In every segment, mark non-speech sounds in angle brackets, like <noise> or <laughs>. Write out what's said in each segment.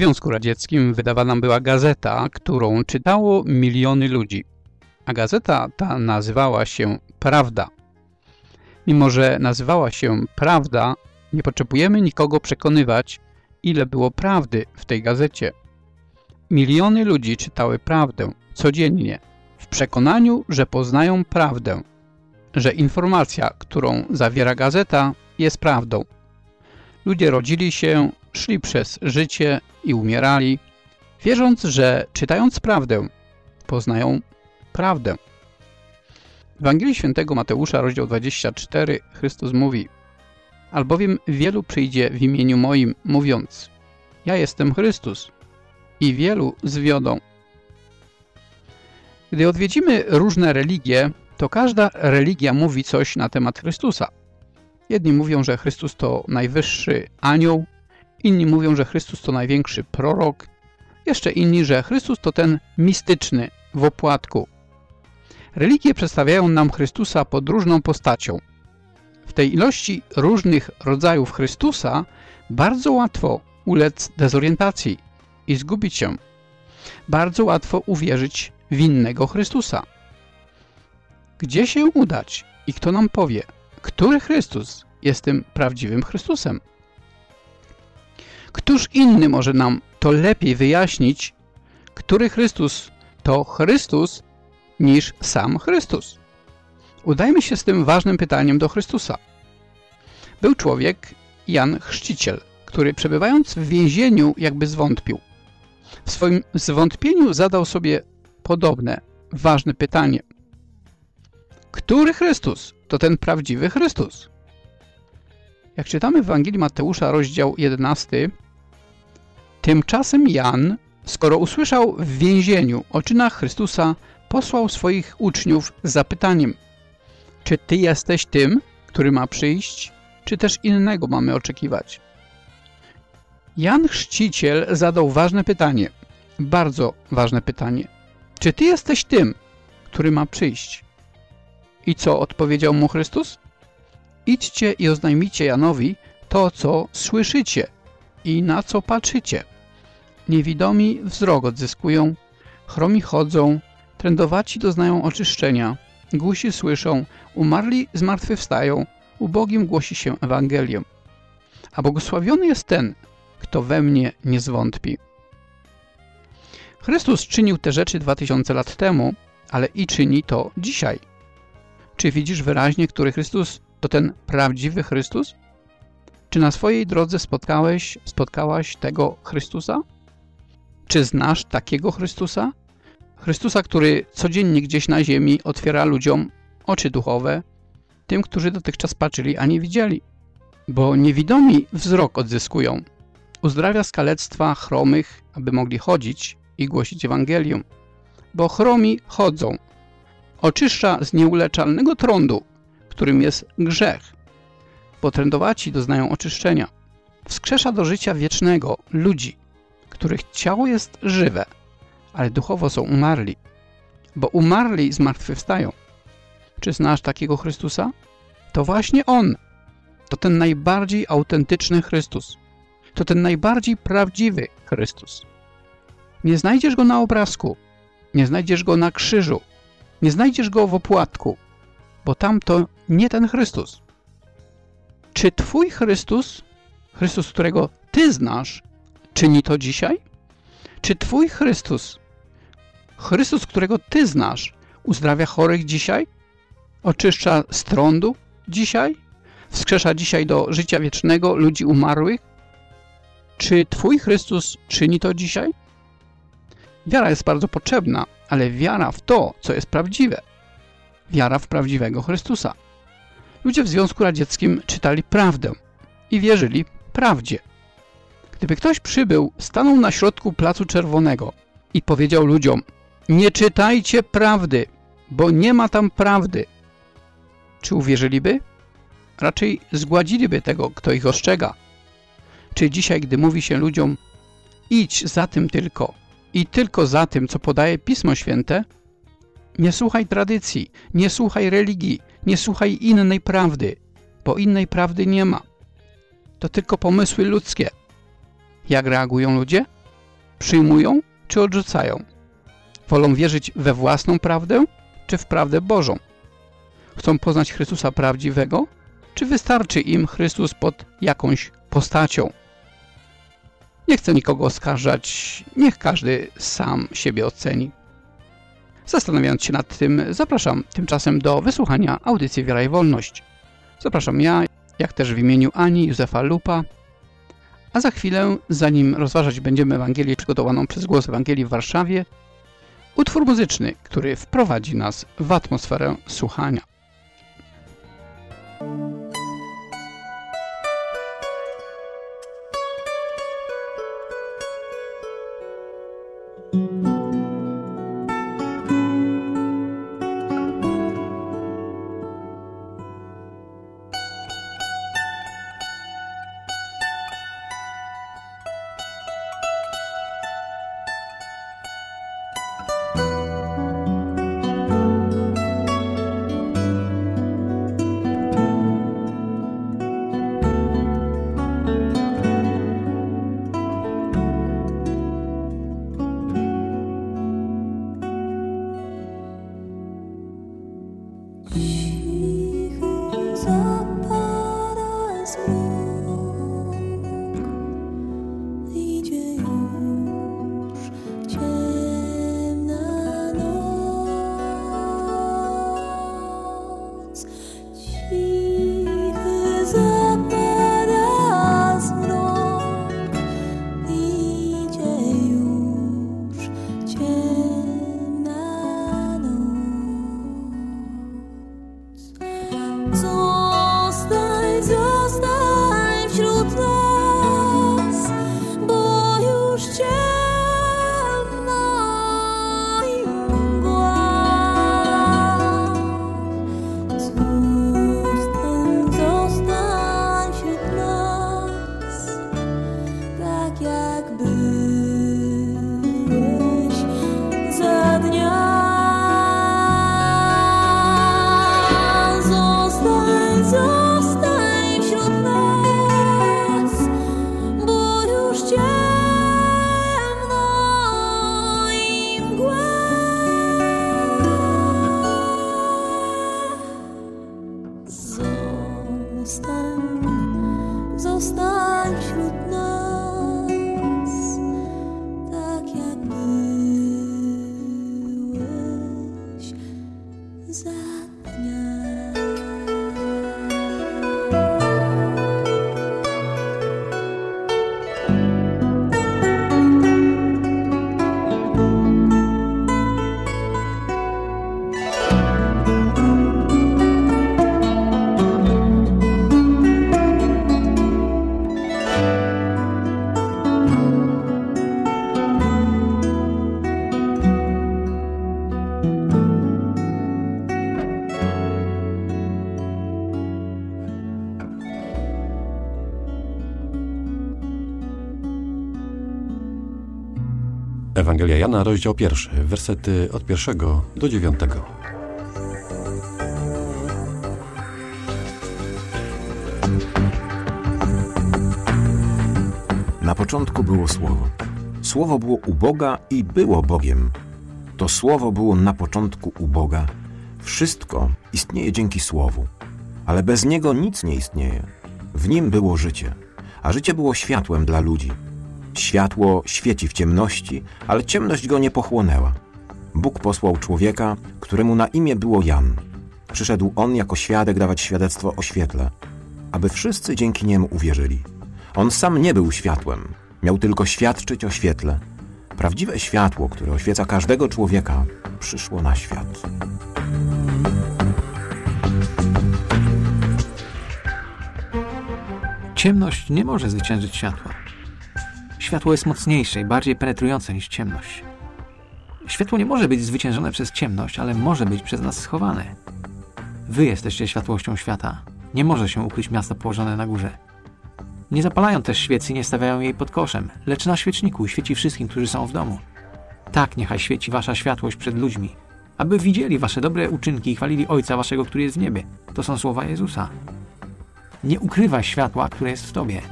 Związku Radzieckim wydawana była gazeta, którą czytało miliony ludzi. A gazeta ta nazywała się Prawda. Mimo, że nazywała się Prawda, nie potrzebujemy nikogo przekonywać, ile było prawdy w tej gazecie. Miliony ludzi czytały prawdę codziennie, w przekonaniu, że poznają prawdę, że informacja, którą zawiera gazeta, jest prawdą. Ludzie rodzili się, szli przez życie i umierali, wierząc, że czytając prawdę, poznają prawdę. W Ewangelii Świętego Mateusza, rozdział 24, Chrystus mówi Albowiem wielu przyjdzie w imieniu moim, mówiąc Ja jestem Chrystus i wielu zwiodą. Gdy odwiedzimy różne religie, to każda religia mówi coś na temat Chrystusa. Jedni mówią, że Chrystus to najwyższy anioł, inni mówią, że Chrystus to największy prorok, jeszcze inni, że Chrystus to ten mistyczny w opłatku. Religie przedstawiają nam Chrystusa pod różną postacią. W tej ilości różnych rodzajów Chrystusa bardzo łatwo ulec dezorientacji i zgubić się. Bardzo łatwo uwierzyć w innego Chrystusa. Gdzie się udać i kto nam powie, który Chrystus jest tym prawdziwym Chrystusem? Któż inny może nam to lepiej wyjaśnić, który Chrystus to Chrystus niż sam Chrystus? Udajmy się z tym ważnym pytaniem do Chrystusa. Był człowiek, Jan Chrzciciel, który przebywając w więzieniu jakby zwątpił. W swoim zwątpieniu zadał sobie podobne, ważne pytanie. Który Chrystus to ten prawdziwy Chrystus? Jak czytamy w Ewangelii Mateusza, rozdział 11, tymczasem Jan, skoro usłyszał w więzieniu o czynach Chrystusa, posłał swoich uczniów z zapytaniem Czy Ty jesteś tym, który ma przyjść, czy też innego mamy oczekiwać? Jan Chrzciciel zadał ważne pytanie, bardzo ważne pytanie. Czy Ty jesteś tym, który ma przyjść? I co odpowiedział mu Chrystus? Idźcie i oznajmijcie Janowi to, co słyszycie i na co patrzycie. Niewidomi wzrok odzyskują, chromi chodzą, trędowaci doznają oczyszczenia, głusi słyszą, umarli zmartwychwstają, ubogim głosi się Ewangelię. A błogosławiony jest ten, kto we mnie nie zwątpi. Chrystus czynił te rzeczy dwa tysiące lat temu, ale i czyni to dzisiaj. Czy widzisz wyraźnie, który Chrystus to ten prawdziwy Chrystus? Czy na swojej drodze spotkałeś, spotkałaś tego Chrystusa? Czy znasz takiego Chrystusa? Chrystusa, który codziennie gdzieś na ziemi otwiera ludziom oczy duchowe, tym, którzy dotychczas patrzyli, a nie widzieli. Bo niewidomi wzrok odzyskują. Uzdrawia skalectwa chromych, aby mogli chodzić i głosić Ewangelium. Bo chromi chodzą. Oczyszcza z nieuleczalnego trądu, którym jest grzech. Bo trędowaci doznają oczyszczenia. Wskrzesza do życia wiecznego ludzi, których ciało jest żywe, ale duchowo są umarli. Bo umarli zmartwychwstają. Czy znasz takiego Chrystusa? To właśnie On. To ten najbardziej autentyczny Chrystus. To ten najbardziej prawdziwy Chrystus. Nie znajdziesz Go na obrazku. Nie znajdziesz Go na krzyżu. Nie znajdziesz Go w opłatku. Bo tam to nie ten Chrystus. Czy Twój Chrystus, Chrystus, którego Ty znasz, czyni to dzisiaj? Czy Twój Chrystus, Chrystus, którego Ty znasz, uzdrawia chorych dzisiaj? Oczyszcza z trądu dzisiaj? Wskrzesza dzisiaj do życia wiecznego ludzi umarłych? Czy Twój Chrystus czyni to dzisiaj? Wiara jest bardzo potrzebna, ale wiara w to, co jest prawdziwe. Wiara w prawdziwego Chrystusa. Ludzie w Związku Radzieckim czytali prawdę i wierzyli prawdzie. Gdyby ktoś przybył, stanął na środku Placu Czerwonego i powiedział ludziom nie czytajcie prawdy, bo nie ma tam prawdy. Czy uwierzyliby? Raczej zgładziliby tego, kto ich ostrzega. Czy dzisiaj, gdy mówi się ludziom idź za tym tylko i tylko za tym, co podaje Pismo Święte, nie słuchaj tradycji, nie słuchaj religii, nie słuchaj innej prawdy, bo innej prawdy nie ma. To tylko pomysły ludzkie. Jak reagują ludzie? przyjmują czy odrzucają. Wolą wierzyć we własną prawdę czy w prawdę Bożą. Chcą poznać Chrystusa prawdziwego, czy wystarczy im Chrystus pod jakąś postacią. Nie chcę nikogo oskarżać, niech każdy sam siebie oceni. Zastanawiając się nad tym, zapraszam tymczasem do wysłuchania audycji Wiara i Wolność. Zapraszam ja, jak też w imieniu Ani Józefa Lupa, a za chwilę, zanim rozważać będziemy Ewangelię przygotowaną przez Głos Ewangelii w Warszawie, utwór muzyczny, który wprowadzi nas w atmosferę słuchania. Jana, rozdział pierwszy, wersety od pierwszego do dziewiątego. Na początku było Słowo. Słowo było u Boga i było Bogiem. To Słowo było na początku u Boga. Wszystko istnieje dzięki Słowu, ale bez Niego nic nie istnieje. W Nim było życie, a życie było światłem dla ludzi. Światło świeci w ciemności, ale ciemność go nie pochłonęła. Bóg posłał człowieka, któremu na imię było Jan. Przyszedł on jako świadek dawać świadectwo o świetle, aby wszyscy dzięki niemu uwierzyli. On sam nie był światłem, miał tylko świadczyć o świetle. Prawdziwe światło, które oświeca każdego człowieka, przyszło na świat. Ciemność nie może zwyciężyć światła. Światło jest mocniejsze i bardziej penetrujące niż ciemność. Światło nie może być zwyciężone przez ciemność, ale może być przez nas schowane. Wy jesteście światłością świata. Nie może się ukryć miasto położone na górze. Nie zapalają też świecy i nie stawiają jej pod koszem, lecz na świeczniku świeci wszystkim, którzy są w domu. Tak niechaj świeci wasza światłość przed ludźmi, aby widzieli wasze dobre uczynki i chwalili Ojca waszego, który jest w niebie. To są słowa Jezusa. Nie ukrywaj światła, które jest w tobie.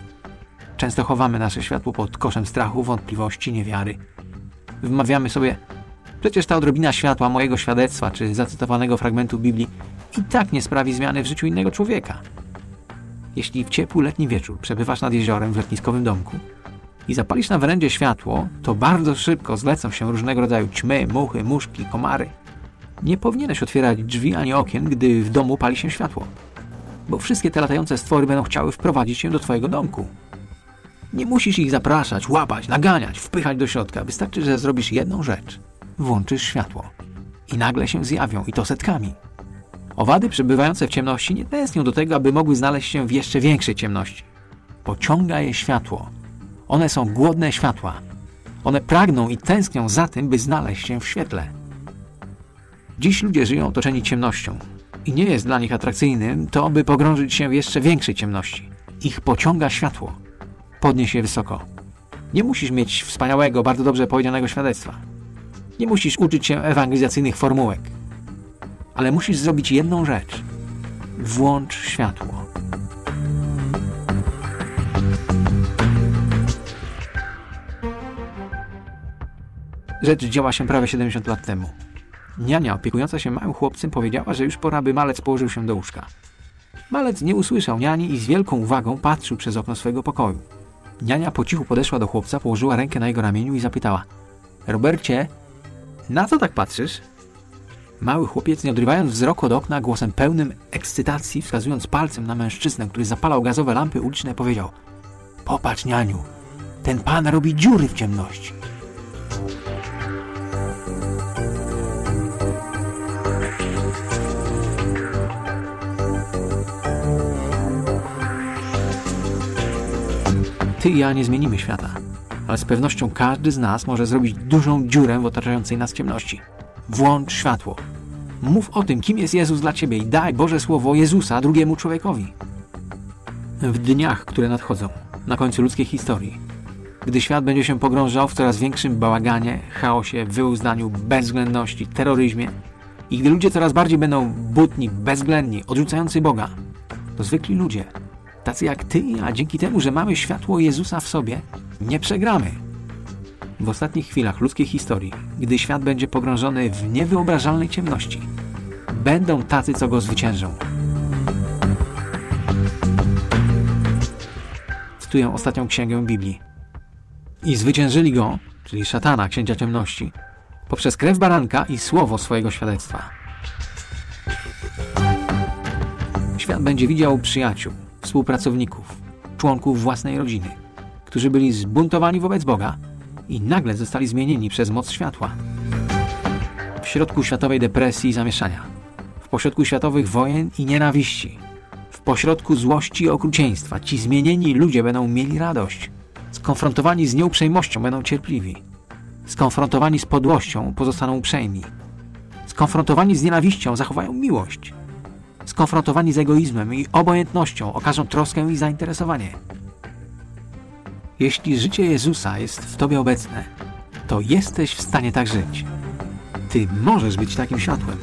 Często chowamy nasze światło pod koszem strachu, wątpliwości, niewiary. Wmawiamy sobie, przecież ta odrobina światła mojego świadectwa czy zacytowanego fragmentu Biblii i tak nie sprawi zmiany w życiu innego człowieka. Jeśli w ciepły letni wieczór przebywasz nad jeziorem w letniskowym domku i zapalisz na werendzie światło, to bardzo szybko zlecą się różnego rodzaju ćmy, muchy, muszki, komary. Nie powinieneś otwierać drzwi ani okien, gdy w domu pali się światło, bo wszystkie te latające stwory będą chciały wprowadzić się do twojego domku. Nie musisz ich zapraszać, łapać, naganiać, wpychać do środka. Wystarczy, że zrobisz jedną rzecz. Włączysz światło. I nagle się zjawią, i to setkami. Owady przebywające w ciemności nie tęsknią do tego, aby mogły znaleźć się w jeszcze większej ciemności. Pociąga je światło. One są głodne światła. One pragną i tęsknią za tym, by znaleźć się w świetle. Dziś ludzie żyją otoczeni ciemnością i nie jest dla nich atrakcyjnym to, by pogrążyć się w jeszcze większej ciemności. Ich pociąga światło. Podnieś je wysoko. Nie musisz mieć wspaniałego, bardzo dobrze powiedzianego świadectwa. Nie musisz uczyć się ewangelizacyjnych formułek. Ale musisz zrobić jedną rzecz. Włącz światło. Rzecz działa się prawie 70 lat temu. Niania opiekująca się małym chłopcem powiedziała, że już pora, by malec położył się do łóżka. Malec nie usłyszał niani i z wielką uwagą patrzył przez okno swojego pokoju. Niania po cichu podeszła do chłopca, położyła rękę na jego ramieniu i zapytała: Robercie, na co tak patrzysz? Mały chłopiec, nie odrywając wzroku od okna, głosem pełnym ekscytacji, wskazując palcem na mężczyznę, który zapalał gazowe lampy uliczne, powiedział: Popatrz, nianiu, ten pan robi dziury w ciemności. Ty i ja nie zmienimy świata, ale z pewnością każdy z nas może zrobić dużą dziurę w otaczającej nas ciemności. Włącz światło. Mów o tym, kim jest Jezus dla ciebie i daj Boże Słowo Jezusa drugiemu człowiekowi. W dniach, które nadchodzą, na końcu ludzkiej historii, gdy świat będzie się pogrążał w coraz większym bałaganie, chaosie, wyuzdaniu, bezwzględności, terroryzmie i gdy ludzie coraz bardziej będą butni, bezwzględni, odrzucający Boga, to zwykli ludzie, tacy jak ty i ja, dzięki temu, że mamy światło Jezusa w sobie, nie przegramy. W ostatnich chwilach ludzkiej historii, gdy świat będzie pogrążony w niewyobrażalnej ciemności, będą tacy, co go zwyciężą. Cytuję ostatnią księgę Biblii. I zwyciężyli go, czyli szatana, księcia ciemności, poprzez krew baranka i słowo swojego świadectwa. Świat będzie widział przyjaciół, współpracowników, członków własnej rodziny, którzy byli zbuntowani wobec Boga i nagle zostali zmienieni przez moc światła. W środku światowej depresji i zamieszania, w pośrodku światowych wojen i nienawiści, w pośrodku złości i okrucieństwa, ci zmienieni ludzie będą mieli radość. Skonfrontowani z nieuprzejmością będą cierpliwi. Skonfrontowani z podłością pozostaną uprzejmi. Skonfrontowani z nienawiścią zachowają miłość skonfrontowani z egoizmem i obojętnością okażą troskę i zainteresowanie. Jeśli życie Jezusa jest w Tobie obecne, to jesteś w stanie tak żyć. Ty możesz być takim światłem.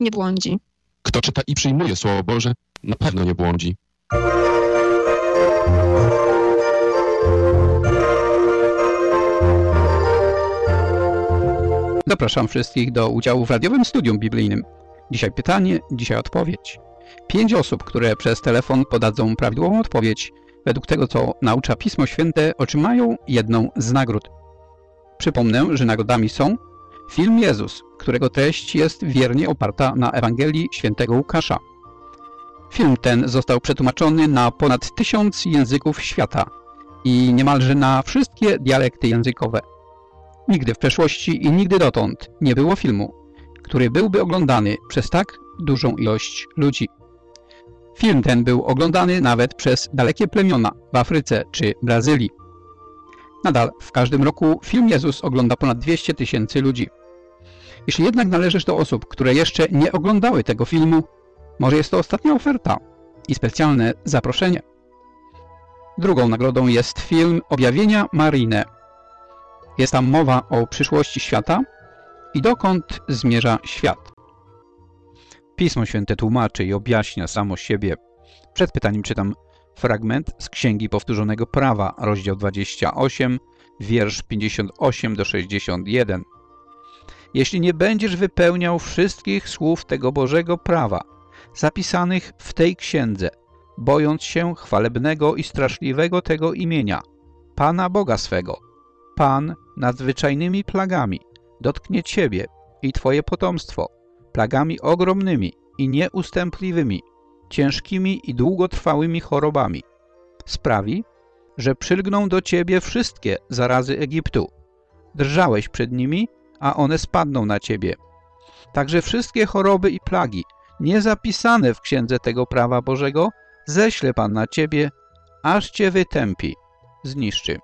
Nie błądzi. Kto czyta i przyjmuje Słowo Boże, na pewno nie błądzi. Zapraszam wszystkich do udziału w radiowym studium biblijnym. Dzisiaj pytanie, dzisiaj odpowiedź. Pięć osób, które przez telefon podadzą prawidłową odpowiedź, według tego co naucza Pismo Święte, otrzymają jedną z nagród. Przypomnę, że nagrodami są film Jezus, którego treść jest wiernie oparta na Ewangelii świętego Łukasza. Film ten został przetłumaczony na ponad tysiąc języków świata i niemalże na wszystkie dialekty językowe. Nigdy w przeszłości i nigdy dotąd nie było filmu, który byłby oglądany przez tak dużą ilość ludzi. Film ten był oglądany nawet przez dalekie plemiona w Afryce czy Brazylii. Nadal w każdym roku film Jezus ogląda ponad 200 tysięcy ludzi. Jeśli jednak należysz do osób, które jeszcze nie oglądały tego filmu, może jest to ostatnia oferta i specjalne zaproszenie. Drugą nagrodą jest film Objawienia Marine. Jest tam mowa o przyszłości świata i dokąd zmierza świat. Pismo Święte tłumaczy i objaśnia samo siebie. Przed pytaniem czytam fragment z Księgi Powtórzonego Prawa, rozdział 28, wiersz 58 do 61. Jeśli nie będziesz wypełniał wszystkich słów tego Bożego prawa, zapisanych w tej księdze, bojąc się chwalebnego i straszliwego tego imienia, Pana Boga swego, Pan nadzwyczajnymi plagami dotknie Ciebie i Twoje potomstwo, plagami ogromnymi i nieustępliwymi, ciężkimi i długotrwałymi chorobami. Sprawi, że przylgną do ciebie wszystkie zarazy Egiptu. Drżałeś przed nimi, a one spadną na ciebie. Także wszystkie choroby i plagi, niezapisane w księdze tego prawa Bożego, ześle Pan na ciebie, aż cię wytępi, zniszczy.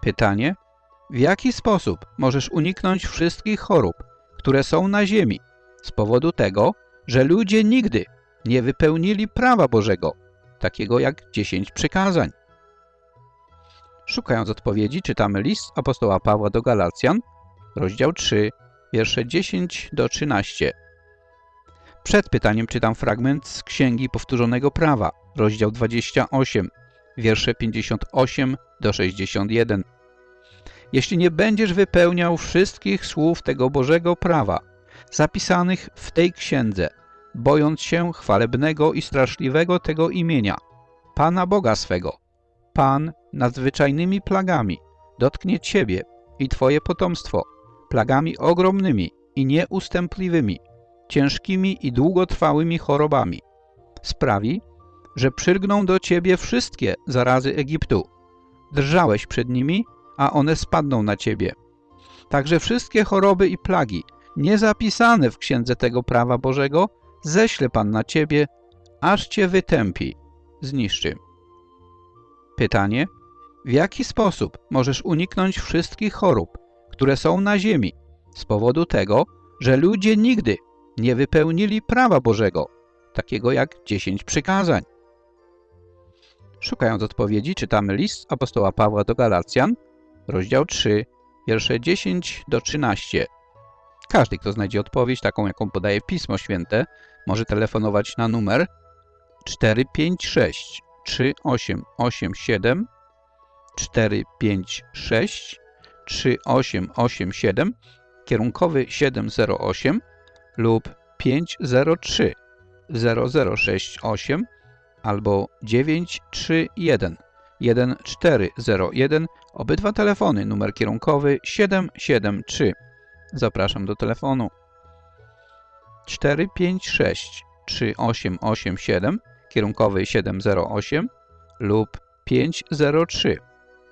Pytanie: w jaki sposób możesz uniknąć wszystkich chorób, które są na ziemi, z powodu tego, że ludzie nigdy nie wypełnili prawa Bożego, takiego jak dziesięć przykazań? Szukając odpowiedzi, czytamy list apostoła Pawła do Galacjan, rozdział 3, wiersze 10 do 13. Przed pytaniem czytam fragment z Księgi Powtórzonego Prawa, rozdział 28, wiersze 58 do 61. Jeśli nie będziesz wypełniał wszystkich słów tego Bożego prawa, zapisanych w tej księdze, bojąc się chwalebnego i straszliwego tego imienia, Pana Boga swego, Pan nadzwyczajnymi plagami dotknie Ciebie i Twoje potomstwo, plagami ogromnymi i nieustępliwymi, ciężkimi i długotrwałymi chorobami. Sprawi, że przylgną do Ciebie wszystkie zarazy Egiptu. Drżałeś przed nimi, a one spadną na Ciebie. Także wszystkie choroby i plagi, niezapisane w księdze tego prawa Bożego, ześle Pan na Ciebie, aż Cię wytępi, zniszczy. Pytanie, w jaki sposób możesz uniknąć wszystkich chorób, które są na ziemi, z powodu tego, że ludzie nigdy nie wypełnili prawa Bożego, takiego jak dziesięć przykazań. Szukając odpowiedzi, czytamy list apostoła Pawła do Galacjan, rozdział 3, wiersze 10 do 13. Każdy, kto znajdzie odpowiedź, taką jaką podaje Pismo Święte, może telefonować na numer 456 3887 456 3887 kierunkowy 708 lub 503 0068 albo 931 1401 obydwa telefony numer kierunkowy 773 zapraszam do telefonu. 456 3887 kierunkowy 708 lub 503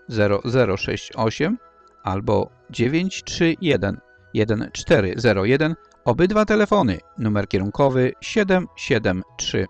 0068 albo 931 1401 obydwa telefony numer kierunkowy 773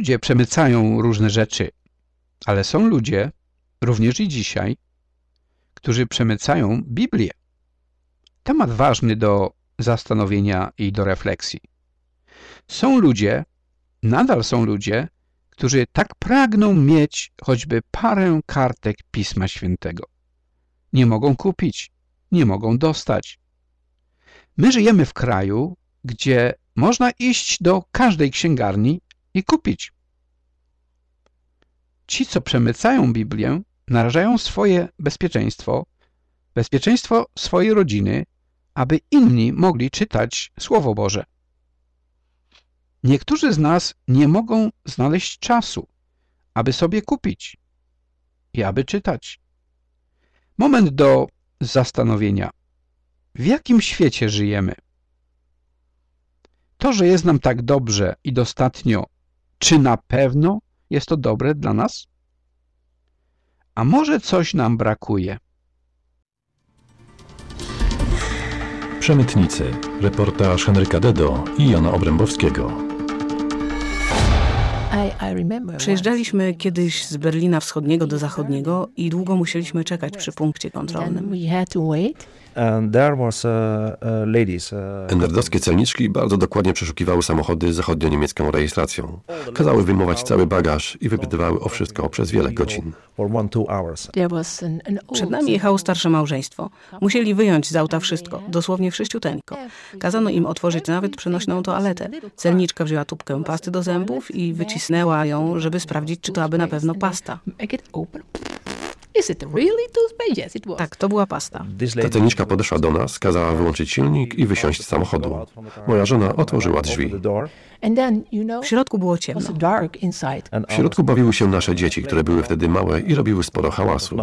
Ludzie przemycają różne rzeczy, ale są ludzie, również i dzisiaj, którzy przemycają Biblię. Temat ważny do zastanowienia i do refleksji. Są ludzie, nadal są ludzie, którzy tak pragną mieć choćby parę kartek Pisma Świętego. Nie mogą kupić, nie mogą dostać. My żyjemy w kraju, gdzie można iść do każdej księgarni i kupić. Ci, co przemycają Biblię, narażają swoje bezpieczeństwo, bezpieczeństwo swojej rodziny, aby inni mogli czytać Słowo Boże. Niektórzy z nas nie mogą znaleźć czasu, aby sobie kupić i aby czytać. Moment do zastanowienia. W jakim świecie żyjemy? To, że jest nam tak dobrze i dostatnio, czy na pewno jest to dobre dla nas? A może coś nam brakuje? Przemytnicy. Reportaż Henryka Dedo i Jana Obrębowskiego. Przejeżdżaliśmy kiedyś z Berlina Wschodniego do Zachodniego i długo musieliśmy czekać przy punkcie kontrolnym. Nerdowskie celniczki bardzo dokładnie przeszukiwały samochody z zachodnio-niemiecką rejestracją. Kazały wyjmować cały bagaż i wypytywały o wszystko przez wiele godzin. Przed nami jechało starsze małżeństwo. Musieli wyjąć z auta wszystko, dosłownie wszyściuteńko. Kazano im otworzyć nawet przenośną toaletę. Celniczka wzięła tubkę pasty do zębów i wycisnęła ją, żeby sprawdzić, czy to aby na pewno pasta. Tak, to była pasta. Ta celniczka podeszła do nas, kazała wyłączyć silnik i wysiąść z samochodu. Moja żona otworzyła drzwi. W środku było ciemno. W środku bawiły się nasze dzieci, które były wtedy małe i robiły sporo hałasu.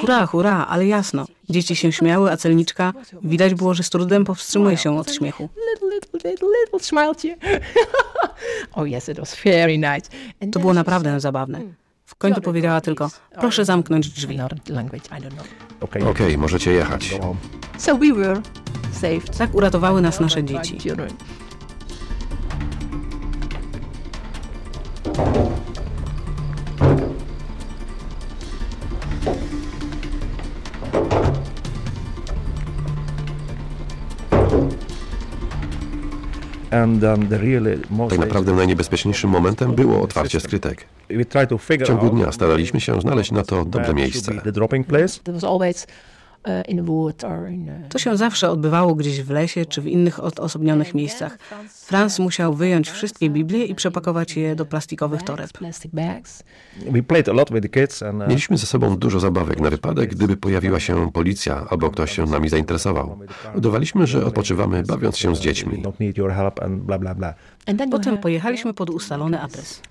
Hurra, hurra, ale jasno. Dzieci się śmiały, a celniczka widać było, że z trudem powstrzymuje się od śmiechu. <laughs> To było naprawdę zabawne. W końcu powiedziała tylko, proszę zamknąć drzwi. Okej, możecie jechać. Tak uratowały nas nasze dzieci. Tak naprawdę najniebezpieczniejszym momentem było otwarcie skrytek. W ciągu dnia staraliśmy się znaleźć na to dobre miejsce. In a To się zawsze odbywało gdzieś w lesie czy w innych odosobnionych miejscach. Franz musiał wyjąć wszystkie Biblie i przepakować je do plastikowych toreb. bags. Mieliśmy ze sobą dużo zabawek na wypadek, gdyby pojawiła się policja albo ktoś się nami zainteresował. Udawaliśmy, że odpoczywamy, bawiąc się z dziećmi. Potem pojechaliśmy pod ustalony adres.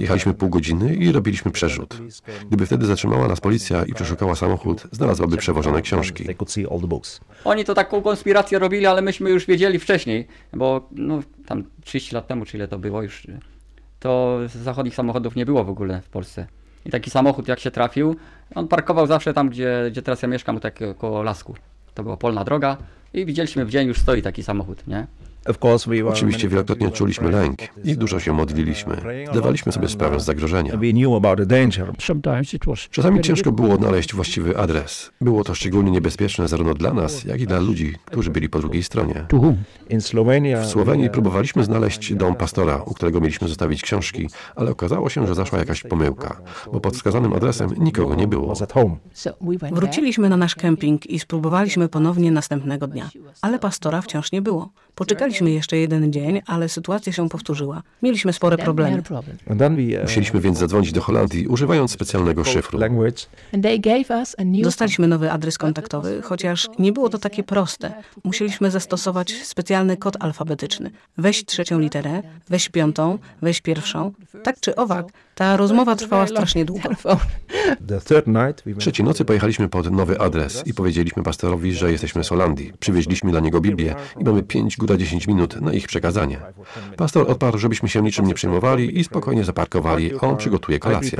Jechaliśmy pół godziny i robiliśmy przerzut. Gdyby wtedy zatrzymała nas policja i przeszukała samochód, znalazłaby przewożone książki. Oni to taką konspirację robili, ale myśmy już wiedzieli wcześniej, bo no, tam 30 lat temu, czy ile to było już, to zachodnich samochodów nie było w ogóle w Polsce. I taki samochód jak się trafił, on parkował zawsze tam, gdzie, gdzie teraz ja mieszkam, tak koło lasku. To była polna droga i widzieliśmy w dzień już stoi taki samochód, nie? Oczywiście wielokrotnie czuliśmy lęk i dużo się modliliśmy. Zdawaliśmy sobie sprawę z zagrożenia. Czasami ciężko było odnaleźć właściwy adres. Było to szczególnie niebezpieczne zarówno dla nas, jak i dla ludzi, którzy byli po drugiej stronie. W Słowenii próbowaliśmy znaleźć dom pastora, u którego mieliśmy zostawić książki, ale okazało się, że zaszła jakaś pomyłka, bo pod wskazanym adresem nikogo nie było. Wróciliśmy na nasz kemping i spróbowaliśmy ponownie następnego dnia, ale pastora wciąż nie było. Poczekaliśmy jeszcze jeden dzień, ale sytuacja się powtórzyła. Mieliśmy spore problemy. problem. Musieliśmy więc zadzwonić do Holandii, używając specjalnego szyfru. Dostaliśmy nowy adres kontaktowy, chociaż nie było to takie proste. Musieliśmy zastosować specjalny kod alfabetyczny. Weź trzecią literę, weź piątą, weź pierwszą. Tak czy owak, ta rozmowa trwała strasznie długo. Trzeciej nocy pojechaliśmy pod nowy adres i powiedzieliśmy pastorowi, że jesteśmy z Holandii. Przywieźliśmy dla niego Biblię i mamy 5 góra 10 minut na ich przekazanie. Pastor odparł, żebyśmy się niczym nie przejmowali i spokojnie zaparkowali, a on przygotuje kolację.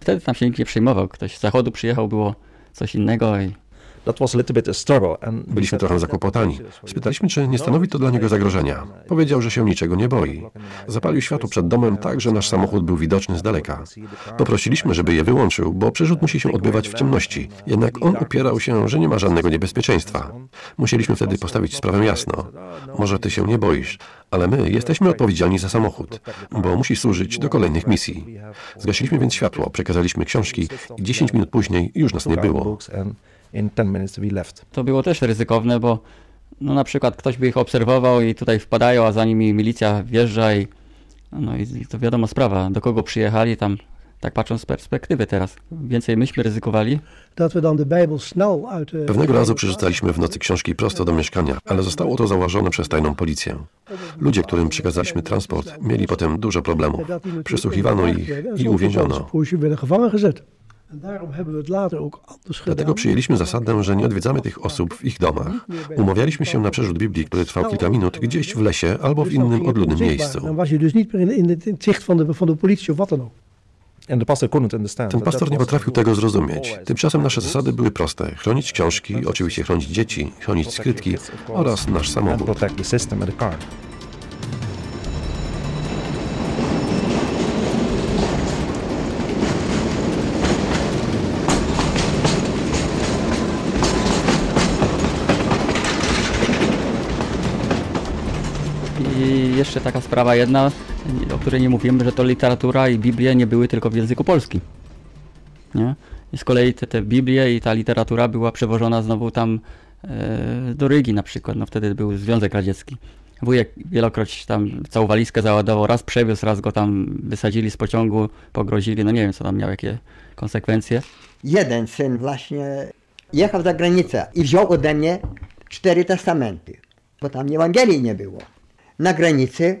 Wtedy tam się nikt nie przejmował. Ktoś z zachodu przyjechał, było coś innego i Byliśmy trochę zakłopotani. Spytaliśmy, czy nie stanowi to dla niego zagrożenia. Powiedział, że się niczego nie boi. Zapalił światło przed domem tak, że nasz samochód był widoczny z daleka. Poprosiliśmy, żeby je wyłączył, bo przerzut musi się odbywać w ciemności. Jednak on upierał się, że nie ma żadnego niebezpieczeństwa. Musieliśmy wtedy postawić sprawę jasno. Może ty się nie boisz, ale my jesteśmy odpowiedzialni za samochód, bo musi służyć do kolejnych misji. Zgasiliśmy więc światło, przekazaliśmy książki i 10 minut później już nas nie było. To było też ryzykowne, bo no na przykład ktoś by ich obserwował i tutaj wpadają, a za nimi milicja wjeżdża i no i, to wiadomo sprawa, do kogo przyjechali tam, tak patrząc z perspektywy teraz. Więcej myśmy ryzykowali. Pewnego razu przerzucaliśmy w nocy książki prosto do mieszkania, ale zostało to zauważone przez tajną policję. Ludzie, którym przekazaliśmy transport, mieli potem dużo problemów. Przesłuchiwano ich i uwięziono. Dlatego przyjęliśmy zasadę, że nie odwiedzamy tych osób w ich domach. Umawialiśmy się na przerzut Biblii, który trwał kilka minut, gdzieś w lesie albo w innym odludnym miejscu. Ten pastor nie potrafił tego zrozumieć. Tymczasem nasze zasady były proste. Chronić książki, oczywiście chronić dzieci, chronić skrytki oraz nasz samochód. Jeszcze taka sprawa jedna, o której nie mówimy, że to literatura i Biblie nie były tylko w języku polskim. Nie? I z kolei te, te Biblie i ta literatura była przewożona znowu tam e, do Rygi na przykład, no wtedy był Związek Radziecki. wujek wielokroć tam całą walizkę załadował, raz przewiózł, raz go tam wysadzili z pociągu, pogrozili, no nie wiem co tam miał, jakie konsekwencje. Jeden syn właśnie jechał za granicę i wziął ode mnie cztery testamenty, bo tam Ewangelii nie było Na granicy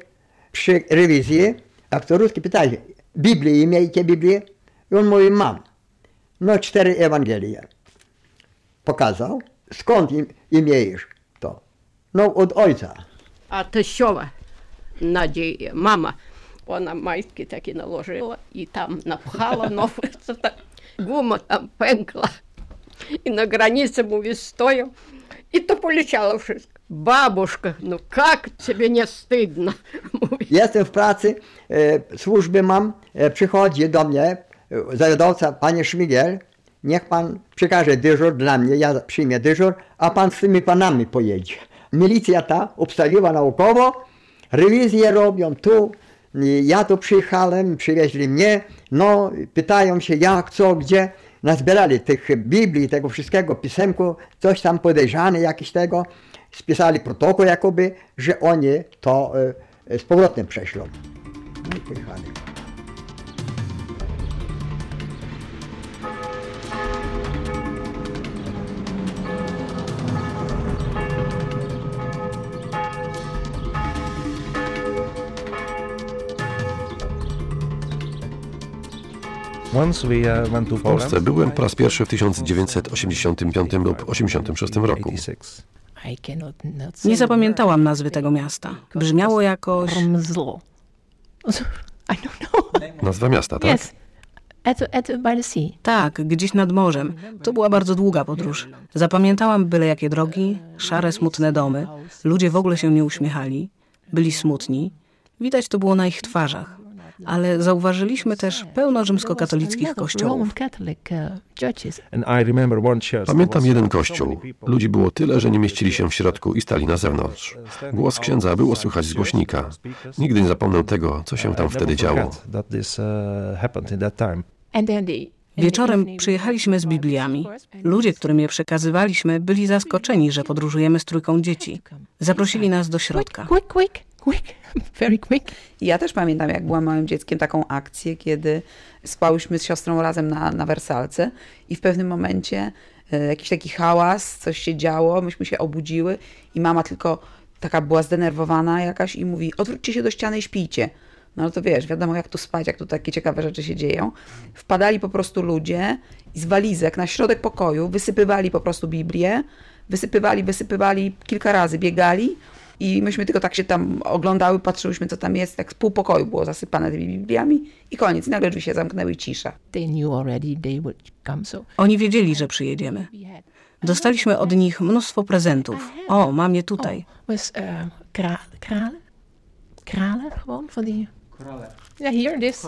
przy rewizji aktorówki pytali, Biblię, miejcie Biblię? I on mówi, mam. No cztery Ewangelie. Pokazał. Skąd im, imiejesz to? No od ojca. А тещова Надія, мама, вона майські такі наложила і там напхала нове, це так, <laughs> гума там пекла. І на границе mówi стоял, и то полечало wszystko. Бабушка, ну как тебе не стыдно? Jestem w pracy, e, służby mam, e, przychodzi do mnie e, zawiadowca, panie Szmigiel, niech pan przekaże dyżur dla mnie, ja przyjmę dyżur, a pan z tymi panami pojedzie. Milicja ta obstawiła naokowo, rewizję robią tu, i ja tu przyjechałem, przywieźli mnie, no pytają się jak, co, gdzie, nazbierali tych Biblii, tego wszystkiego, pisemku, coś tam podejrzane jakieś tego, spisali protokół jakoby, że oni to e, z powrotem prześlą. No i pojechali. W Polsce byłem po raz pierwszy w 1985 lub 86 roku. Nie zapamiętałam nazwy tego miasta. Brzmiało jakoś... <laughs> Nazwa miasta, tak? Tak, gdzieś nad morzem. To była bardzo długa podróż. Zapamiętałam byle jakie drogi, szare, smutne domy. Ludzie w ogóle się nie uśmiechali. Byli smutni. Widać to było na ich twarzach. Ale zauważyliśmy też pełno rzymskokatolickich kościołów. Uh. Pamiętam jeden kościół. Ludzi było tyle, że nie mieścili się w środku i stali na zewnątrz. Głos księdza było słychać z głośnika. Nigdy nie zapomnę tego, co się tam wtedy działo. They Wieczorem przyjechaliśmy z Bibliami. Ludzie, którym je przekazywaliśmy, byli zaskoczeni, że podróżujemy z trójką dzieci. Zaprosili nas do środka. quick, quick, quick, <laughs> very quick. Ja też pamiętam, jak byłam małym dzieckiem, taką akcję, kiedy spałyśmy z siostrą razem na, na wersalce i w pewnym momencie e, jakiś taki hałas, coś się działo, myśmy się obudziły i mama tylko taka była zdenerwowana jakaś i mówi, odwróćcie się do ściany i śpijcie. No to wiesz, wiadomo jak tu spać, jak tu takie ciekawe rzeczy się dzieją. Wpadali po prostu ludzie z walizek na środek pokoju wysypywali po prostu Biblię, wysypywali, wysypywali, kilka razy biegali i myśmy tylko tak się tam oglądały, patrzyłyśmy co tam jest, tak z pół pokoju było zasypane tymi Bibliami i koniec, I nagle drzwi się zamknęły i cisza. Oni wiedzieli, że przyjedziemy. Dostaliśmy od nich mnóstwo prezentów. O, mam je tutaj. was kra kralen. Kralen gewoon van die. Ja, this.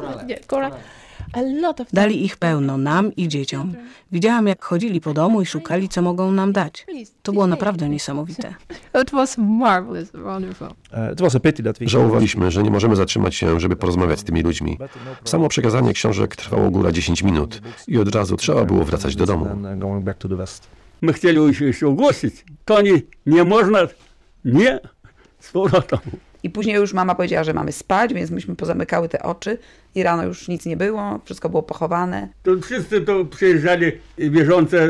Dali ich pełno, nam i dzieciom. Widziałam, jak chodzili po domu i szukali, co mogą nam dać. To było naprawdę niesamowite. <laughs> Wonderful. Żałowaliśmy, że nie możemy zatrzymać się, żeby porozmawiać z tymi ludźmi. Samo przekazanie książek trwało góra 10 minut i od razu trzeba było wracać do domu. My chcieli się ogłosić, to nie, nie można, nie, z powrotem. I później już mama powiedziała, że mamy spać, więc myśmy pozamykały te oczy i rano już nic nie było, wszystko było pochowane. To wszyscy to przyjeżdżali wierzące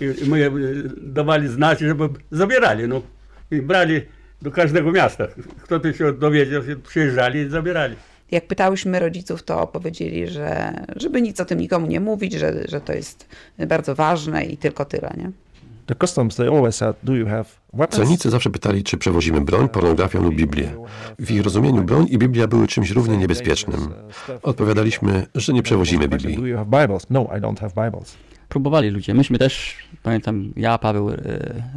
i, my dawali znać, żeby zabierali, no. I brali do każdego miasta. Kto to się dowiedział, przyjeżdżali i zabierali. Jak pytałyśmy rodziców, to powiedzieli, że żeby nic o tym nikomu nie mówić, że, że to jest bardzo ważne i tylko tyle, nie? Celnicy zawsze pytali, czy przewozimy broń, pornografię lub Biblię. W ich rozumieniu broń i Biblia były czymś równie niebezpiecznym. Odpowiadaliśmy, że nie przewozimy Biblii. Próbowali ludzie. Myśmy też, pamiętam, ja, Paweł, e,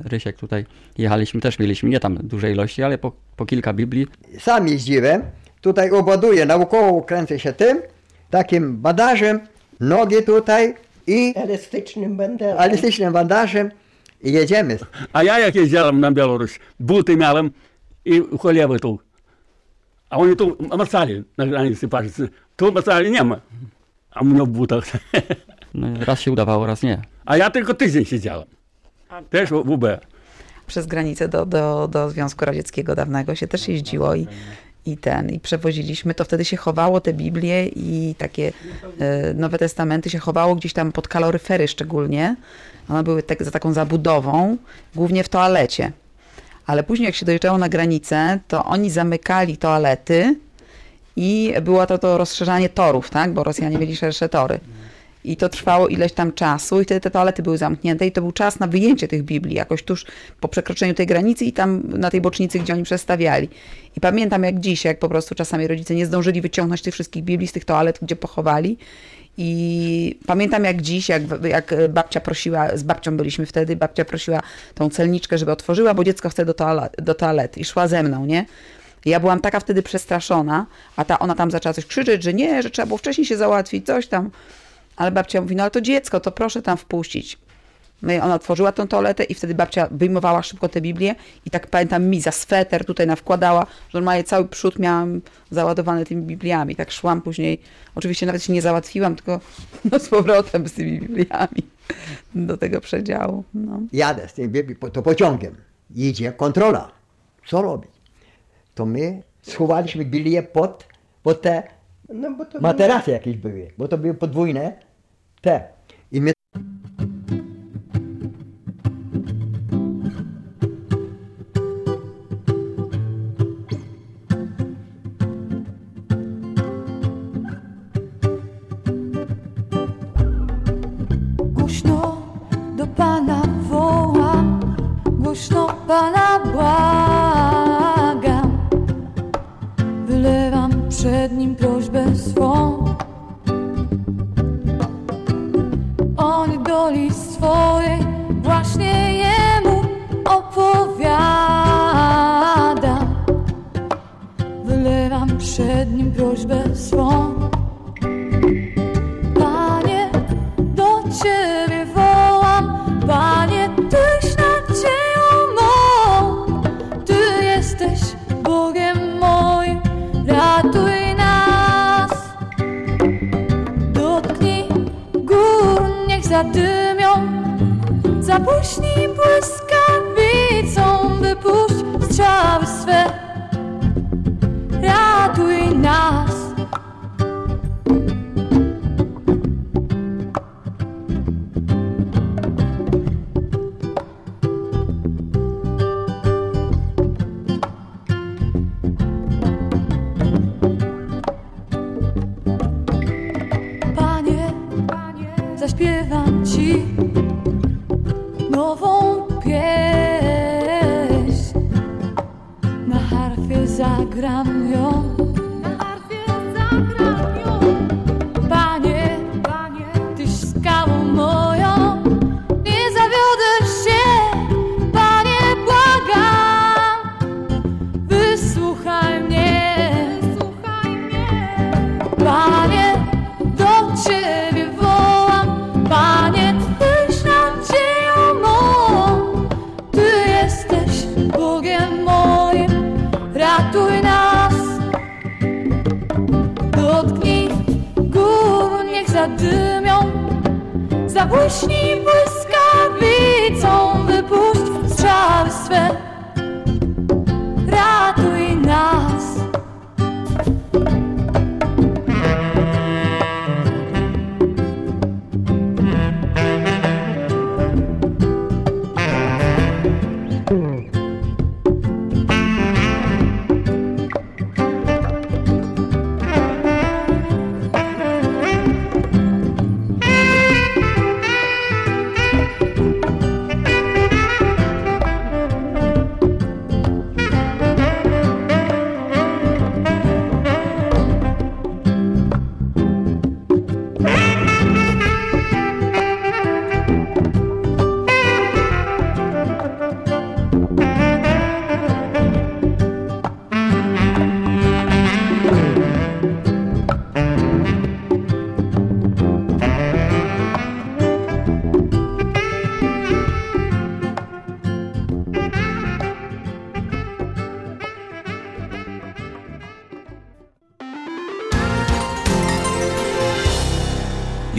Rysiek tutaj jechaliśmy, też mieliśmy nie tam dużej ilości, ale po, po kilka Biblii. Sam jeździłem, tutaj obładuję, naokoło kręcę się tym, takim bandażem, nogi tutaj i Elastycznym bandażem. elastycznym bandażem i jedziemy. A ja jak jeździłem na Białoruś, buty miałem i cholewę tu. A oni tu macali na granicy, patrzcie. Tu macali nie ma. A u mnie w butach. <laughs> No, raz się udawało, raz nie. A ja tylko tydzień siedziałem. Też w UB. przez granicę do, do, do Związku Radzieckiego dawnego się też jeździło i, i ten, i przewoziliśmy, to wtedy się chowało te Biblie i takie e, Nowe Testamenty się chowało gdzieś tam pod kaloryfery szczególnie. One były tak, za taką zabudową, głównie w toalecie. Ale później jak się dojeżdżało na granicę, to oni zamykali toalety i było to to rozszerzanie torów, tak? Bo Rosjanie mieli szersze tory. I to trwało ileś tam czasu i wtedy te toalety były zamknięte i to był czas na wyjęcie tych Biblii jakoś tuż po przekroczeniu tej granicy i tam na tej bocznicy, gdzie oni przestawiali. I pamiętam jak dziś, jak po prostu czasami rodzice nie zdążyli wyciągnąć tych wszystkich Biblii z tych toalet, gdzie pochowali. I pamiętam jak dziś, jak, jak babcia prosiła, z babcią byliśmy wtedy, babcia prosiła tą celniczkę, żeby otworzyła, bo dziecko chce do, toalet, do toalety i szła ze mną, nie? Ja byłam taka wtedy przestraszona, a ta ona tam zaczęła coś krzyczeć, że nie, że trzeba było wcześniej się załatwić, coś tam. Ale babcia mówi, no ale to dziecko, to proszę tam wpuścić. No i ona otworzyła tą toaletę i wtedy babcia wyjmowała szybko tę Biblię i tak pamiętam mi za sweter tutaj nawkładała, że normalnie cały przód miałam załadowany tymi Bibliami. Tak szłam później, oczywiście nawet się nie załatwiłam, tylko <laughs> no z powrotem z tymi Bibliami do tego przedziału. No. Jadę z tym Biblii, to pociągiem. Idzie kontrola. Co robić? To my schowaliśmy Biblię pod, pod te No, bo to materacje jakieś były, bo to były podwójne te.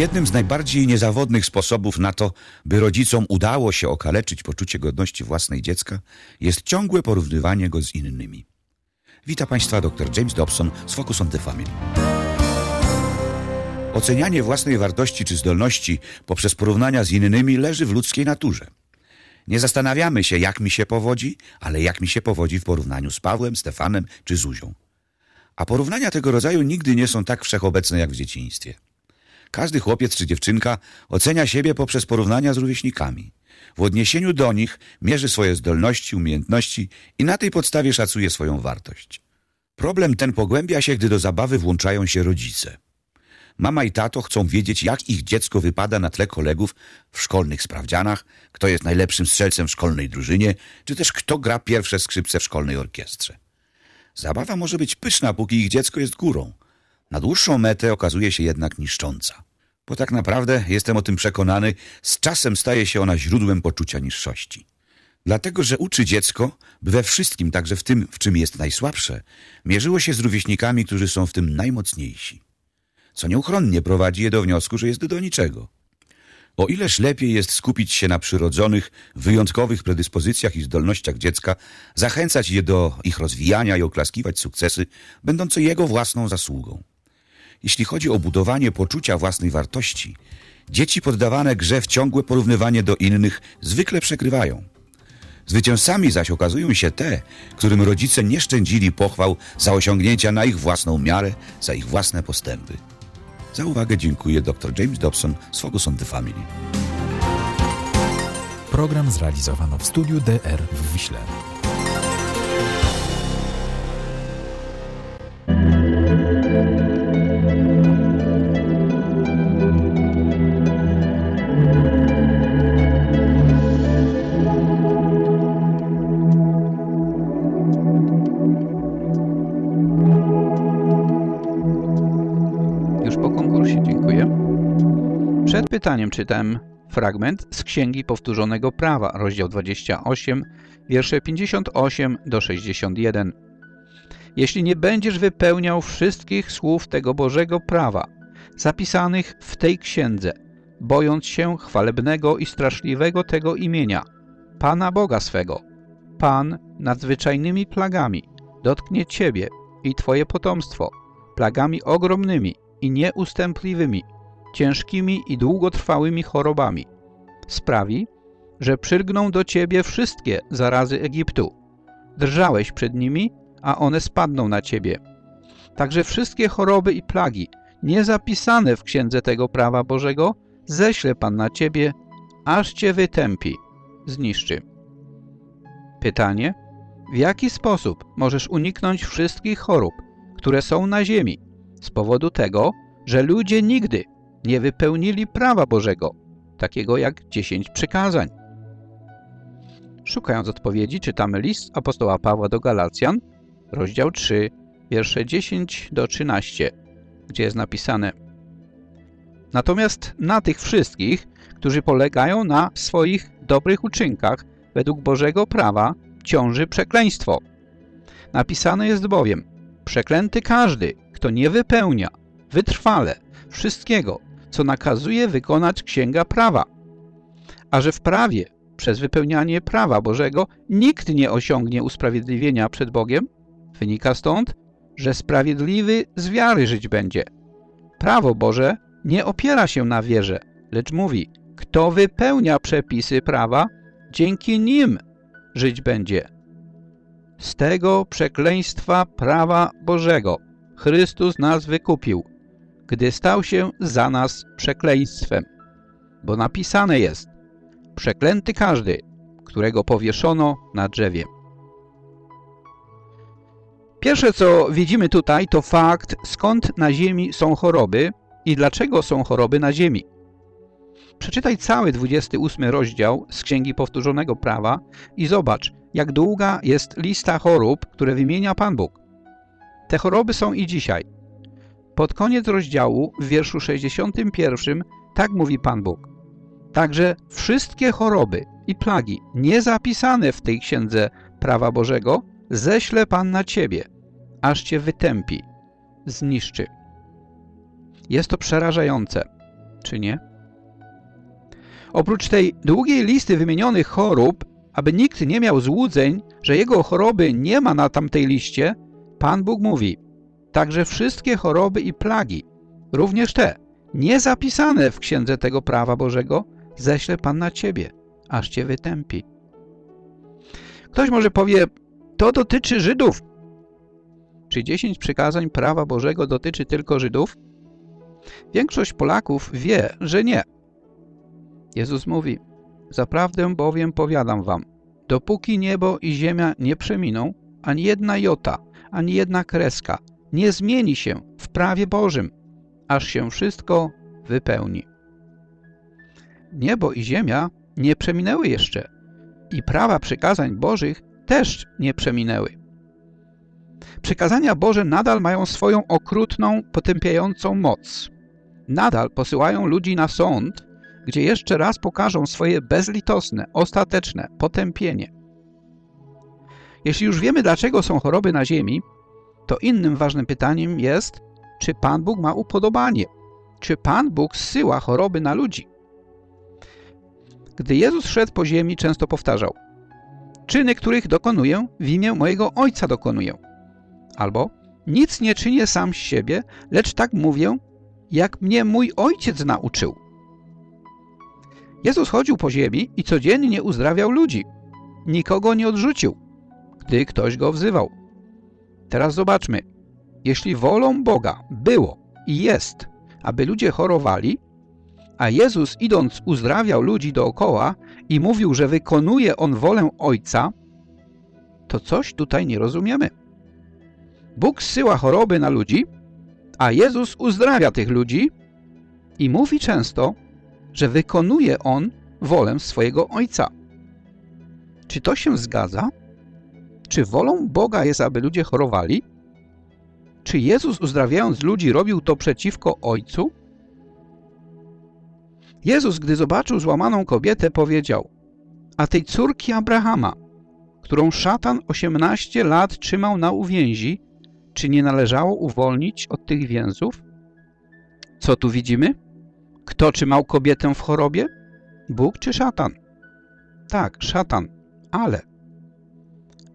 Jednym z najbardziej niezawodnych sposobów na to, by rodzicom udało się okaleczyć poczucie godności własnej dziecka, jest ciągłe porównywanie go z innymi. Wita Państwa dr James Dobson z Focus on the Family. Ocenianie własnej wartości czy zdolności poprzez porównania z innymi leży w ludzkiej naturze. Nie zastanawiamy się, jak mi się powodzi, ale jak mi się powodzi w porównaniu z Pawłem, Stefanem czy Zuzią. A porównania tego rodzaju nigdy nie są tak wszechobecne jak w dzieciństwie. Każdy chłopiec czy dziewczynka ocenia siebie poprzez porównania z rówieśnikami. W odniesieniu do nich mierzy swoje zdolności, umiejętności i na tej podstawie szacuje swoją wartość. Problem ten pogłębia się, gdy do zabawy włączają się rodzice. Mama i tato chcą wiedzieć, jak ich dziecko wypada na tle kolegów w szkolnych sprawdzianach, kto jest najlepszym strzelcem w szkolnej drużynie, czy też kto gra pierwsze skrzypce w szkolnej orkiestrze. Zabawa może być pyszna, póki ich dziecko jest górą. Na dłuższą metę okazuje się jednak niszcząca. Bo tak naprawdę, jestem o tym przekonany, z czasem staje się ona źródłem poczucia niższości. Dlatego, że uczy dziecko, by we wszystkim, także w tym, w czym jest najsłabsze, mierzyło się z rówieśnikami, którzy są w tym najmocniejsi. Co nieuchronnie prowadzi je do wniosku, że jest do niczego. O ileż lepiej jest skupić się na przyrodzonych, wyjątkowych predyspozycjach i zdolnościach dziecka, zachęcać je do ich rozwijania i oklaskiwać sukcesy, będące jego własną zasługą. Jeśli chodzi o budowanie poczucia własnej wartości, dzieci poddawane grze w ciągłe porównywanie do innych zwykle przegrywają. Zwycięzcami zaś okazują się te, którym rodzice nie szczędzili pochwał za osiągnięcia na ich własną miarę, za ich własne postępy. Za uwagę dziękuję dr James Dobson z Focus on the Family. Program zrealizowano w studiu DR w Wiśle. Po konkursie, dziękuję. Przed pytaniem czytałem fragment z Księgi Powtórzonego Prawa, rozdział 28, wiersze 58 do 61. Jeśli nie będziesz wypełniał wszystkich słów tego Bożego prawa, zapisanych w tej księdze, bojąc się chwalebnego i straszliwego tego imienia, Pana Boga swego, Pan nadzwyczajnymi plagami dotknie Ciebie i Twoje potomstwo, plagami ogromnymi i nieustępliwymi, ciężkimi i długotrwałymi chorobami. Sprawi, że przylgną do Ciebie wszystkie zarazy Egiptu. Drżałeś przed nimi, a one spadną na Ciebie. Także wszystkie choroby i plagi, niezapisane w księdze tego prawa Bożego, ześle Pan na Ciebie, aż Cię wytępi, zniszczy. Pytanie, w jaki sposób możesz uniknąć wszystkich chorób, które są na ziemi, z powodu tego, że ludzie nigdy nie wypełnili prawa Bożego, takiego jak dziesięć przykazań. Szukając odpowiedzi, czytamy list apostoła Pawła do Galacjan, rozdział 3, wiersze 10 do 13, gdzie jest napisane Natomiast na tych wszystkich, którzy polegają na swoich dobrych uczynkach według Bożego prawa, ciąży przekleństwo. Napisane jest bowiem, przeklęty każdy, kto nie wypełnia wytrwale wszystkiego, co nakazuje wykonać Księga Prawa. A że w prawie, przez wypełnianie prawa Bożego, nikt nie osiągnie usprawiedliwienia przed Bogiem, wynika stąd, że sprawiedliwy z wiary żyć będzie. Prawo Boże nie opiera się na wierze, lecz mówi, kto wypełnia przepisy prawa, dzięki nim żyć będzie. Z tego przekleństwa prawa Bożego Chrystus nas wykupił, gdy stał się za nas przekleństwem. Bo napisane jest, przeklęty każdy, którego powieszono na drzewie. Pierwsze, co widzimy tutaj, to fakt, skąd na ziemi są choroby i dlaczego są choroby na ziemi. Przeczytaj cały 28 rozdział z Księgi Powtórzonego Prawa i zobacz, jak długa jest lista chorób, które wymienia Pan Bóg. Te choroby są i dzisiaj. Pod koniec rozdziału, w wierszu 61, tak mówi Pan Bóg. Także wszystkie choroby i plagi niezapisane w tej księdze prawa Bożego ześle Pan na ciebie, aż cię wytępi, zniszczy. Jest to przerażające. czy nie? Oprócz tej długiej listy wymienionych chorób, aby nikt nie miał złudzeń, że jego choroby nie ma na tamtej liście, Pan Bóg mówi, także wszystkie choroby i plagi, również te, nie zapisane w księdze tego prawa Bożego, ześle Pan na ciebie, aż cię wytępi. Ktoś może powie, to dotyczy Żydów. Czy dziesięć przykazań prawa Bożego dotyczy tylko Żydów? Większość Polaków wie, że nie. Jezus mówi, zaprawdę bowiem powiadam wam, dopóki niebo i ziemia nie przeminą, ani jedna jota, ani jedna kreska nie zmieni się w prawie Bożym, aż się wszystko wypełni. Niebo i ziemia nie przeminęły jeszcze i prawa przykazań Bożych też nie przeminęły. Przykazania Boże nadal mają swoją okrutną, potępiającą moc. Nadal posyłają ludzi na sąd, gdzie jeszcze raz pokażą swoje bezlitosne, ostateczne potępienie. Jeśli już wiemy, dlaczego są choroby na ziemi, to innym ważnym pytaniem jest, czy Pan Bóg ma upodobanie? Czy Pan Bóg zsyła choroby na ludzi? Gdy Jezus szedł po ziemi, często powtarzał Czyny, których dokonuję, w imię mojego Ojca dokonuję. Albo nic nie czynię sam z siebie, lecz tak mówię, jak mnie mój Ojciec nauczył. Jezus chodził po ziemi i codziennie uzdrawiał ludzi. Nikogo nie odrzucił, gdy ktoś go wzywał. Teraz zobaczmy. Jeśli wolą Boga było i jest, aby ludzie chorowali, a Jezus idąc uzdrawiał ludzi dookoła i mówił, że wykonuje On wolę Ojca, to coś tutaj nie rozumiemy. Bóg zsyła choroby na ludzi, a Jezus uzdrawia tych ludzi i mówi często, że wykonuje On wolę swojego Ojca. Czy to się zgadza? Czy wolą Boga jest, aby ludzie chorowali? Czy Jezus uzdrawiając ludzi robił to przeciwko Ojcu? Jezus, gdy zobaczył złamaną kobietę, powiedział A tej córki Abrahama, którą szatan 18 lat trzymał na uwięzi, czy nie należało uwolnić od tych więzów? Co tu widzimy? Kto trzymał kobietę w chorobie? Bóg czy szatan? Tak, szatan, ale...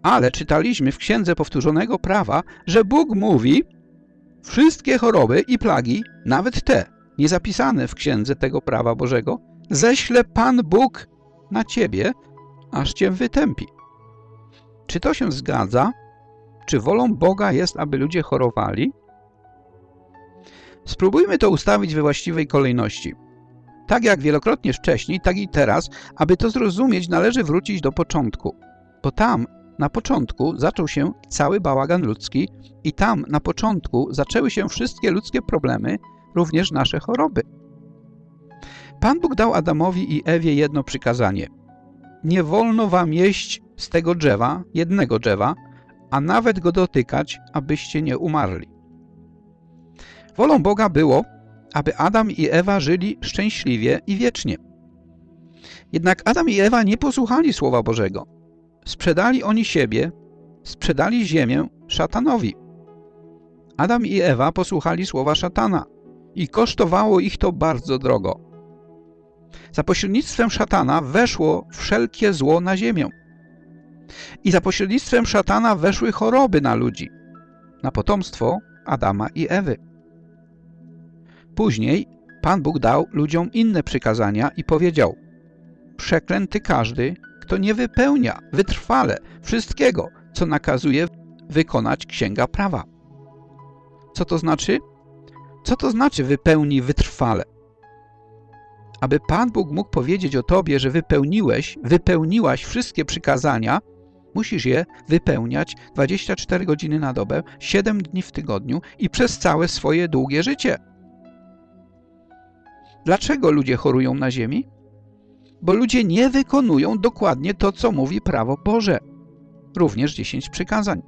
Ale czytaliśmy w Księdze Powtórzonego Prawa, że Bóg mówi wszystkie choroby i plagi, nawet te, niezapisane w Księdze tego Prawa Bożego, ześle Pan Bóg na ciebie, aż cię wytępi. Czy to się zgadza? Czy wolą Boga jest, aby ludzie chorowali? Spróbujmy to ustawić we właściwej kolejności. Tak jak wielokrotnie wcześniej, tak i teraz, aby to zrozumieć, należy wrócić do początku. Bo tam, na początku, zaczął się cały bałagan ludzki i tam, na początku, zaczęły się wszystkie ludzkie problemy, również nasze choroby. Pan Bóg dał Adamowi i Ewie jedno przykazanie. Nie wolno wam jeść z tego drzewa, jednego drzewa, a nawet go dotykać, abyście nie umarli. Wolą Boga było, aby Adam i Ewa żyli szczęśliwie i wiecznie. Jednak Adam i Ewa nie posłuchali Słowa Bożego. Sprzedali oni siebie, sprzedali ziemię szatanowi. Adam i Ewa posłuchali słowa szatana i kosztowało ich to bardzo drogo. Za pośrednictwem szatana weszło wszelkie zło na ziemię. I za pośrednictwem szatana weszły choroby na ludzi, na potomstwo Adama i Ewy. Później Pan Bóg dał ludziom inne przykazania i powiedział Przeklęty każdy, kto nie wypełnia wytrwale wszystkiego, co nakazuje wykonać Księga Prawa. Co to znaczy? Co to znaczy wypełni wytrwale? Aby Pan Bóg mógł powiedzieć o Tobie, że wypełniłeś, wypełniłaś wszystkie przykazania, musisz je wypełniać 24 godziny na dobę, 7 dni w tygodniu i przez całe swoje długie życie. Dlaczego ludzie chorują na ziemi? Bo ludzie nie wykonują dokładnie to, co mówi prawo Boże. Również 10 przykazań.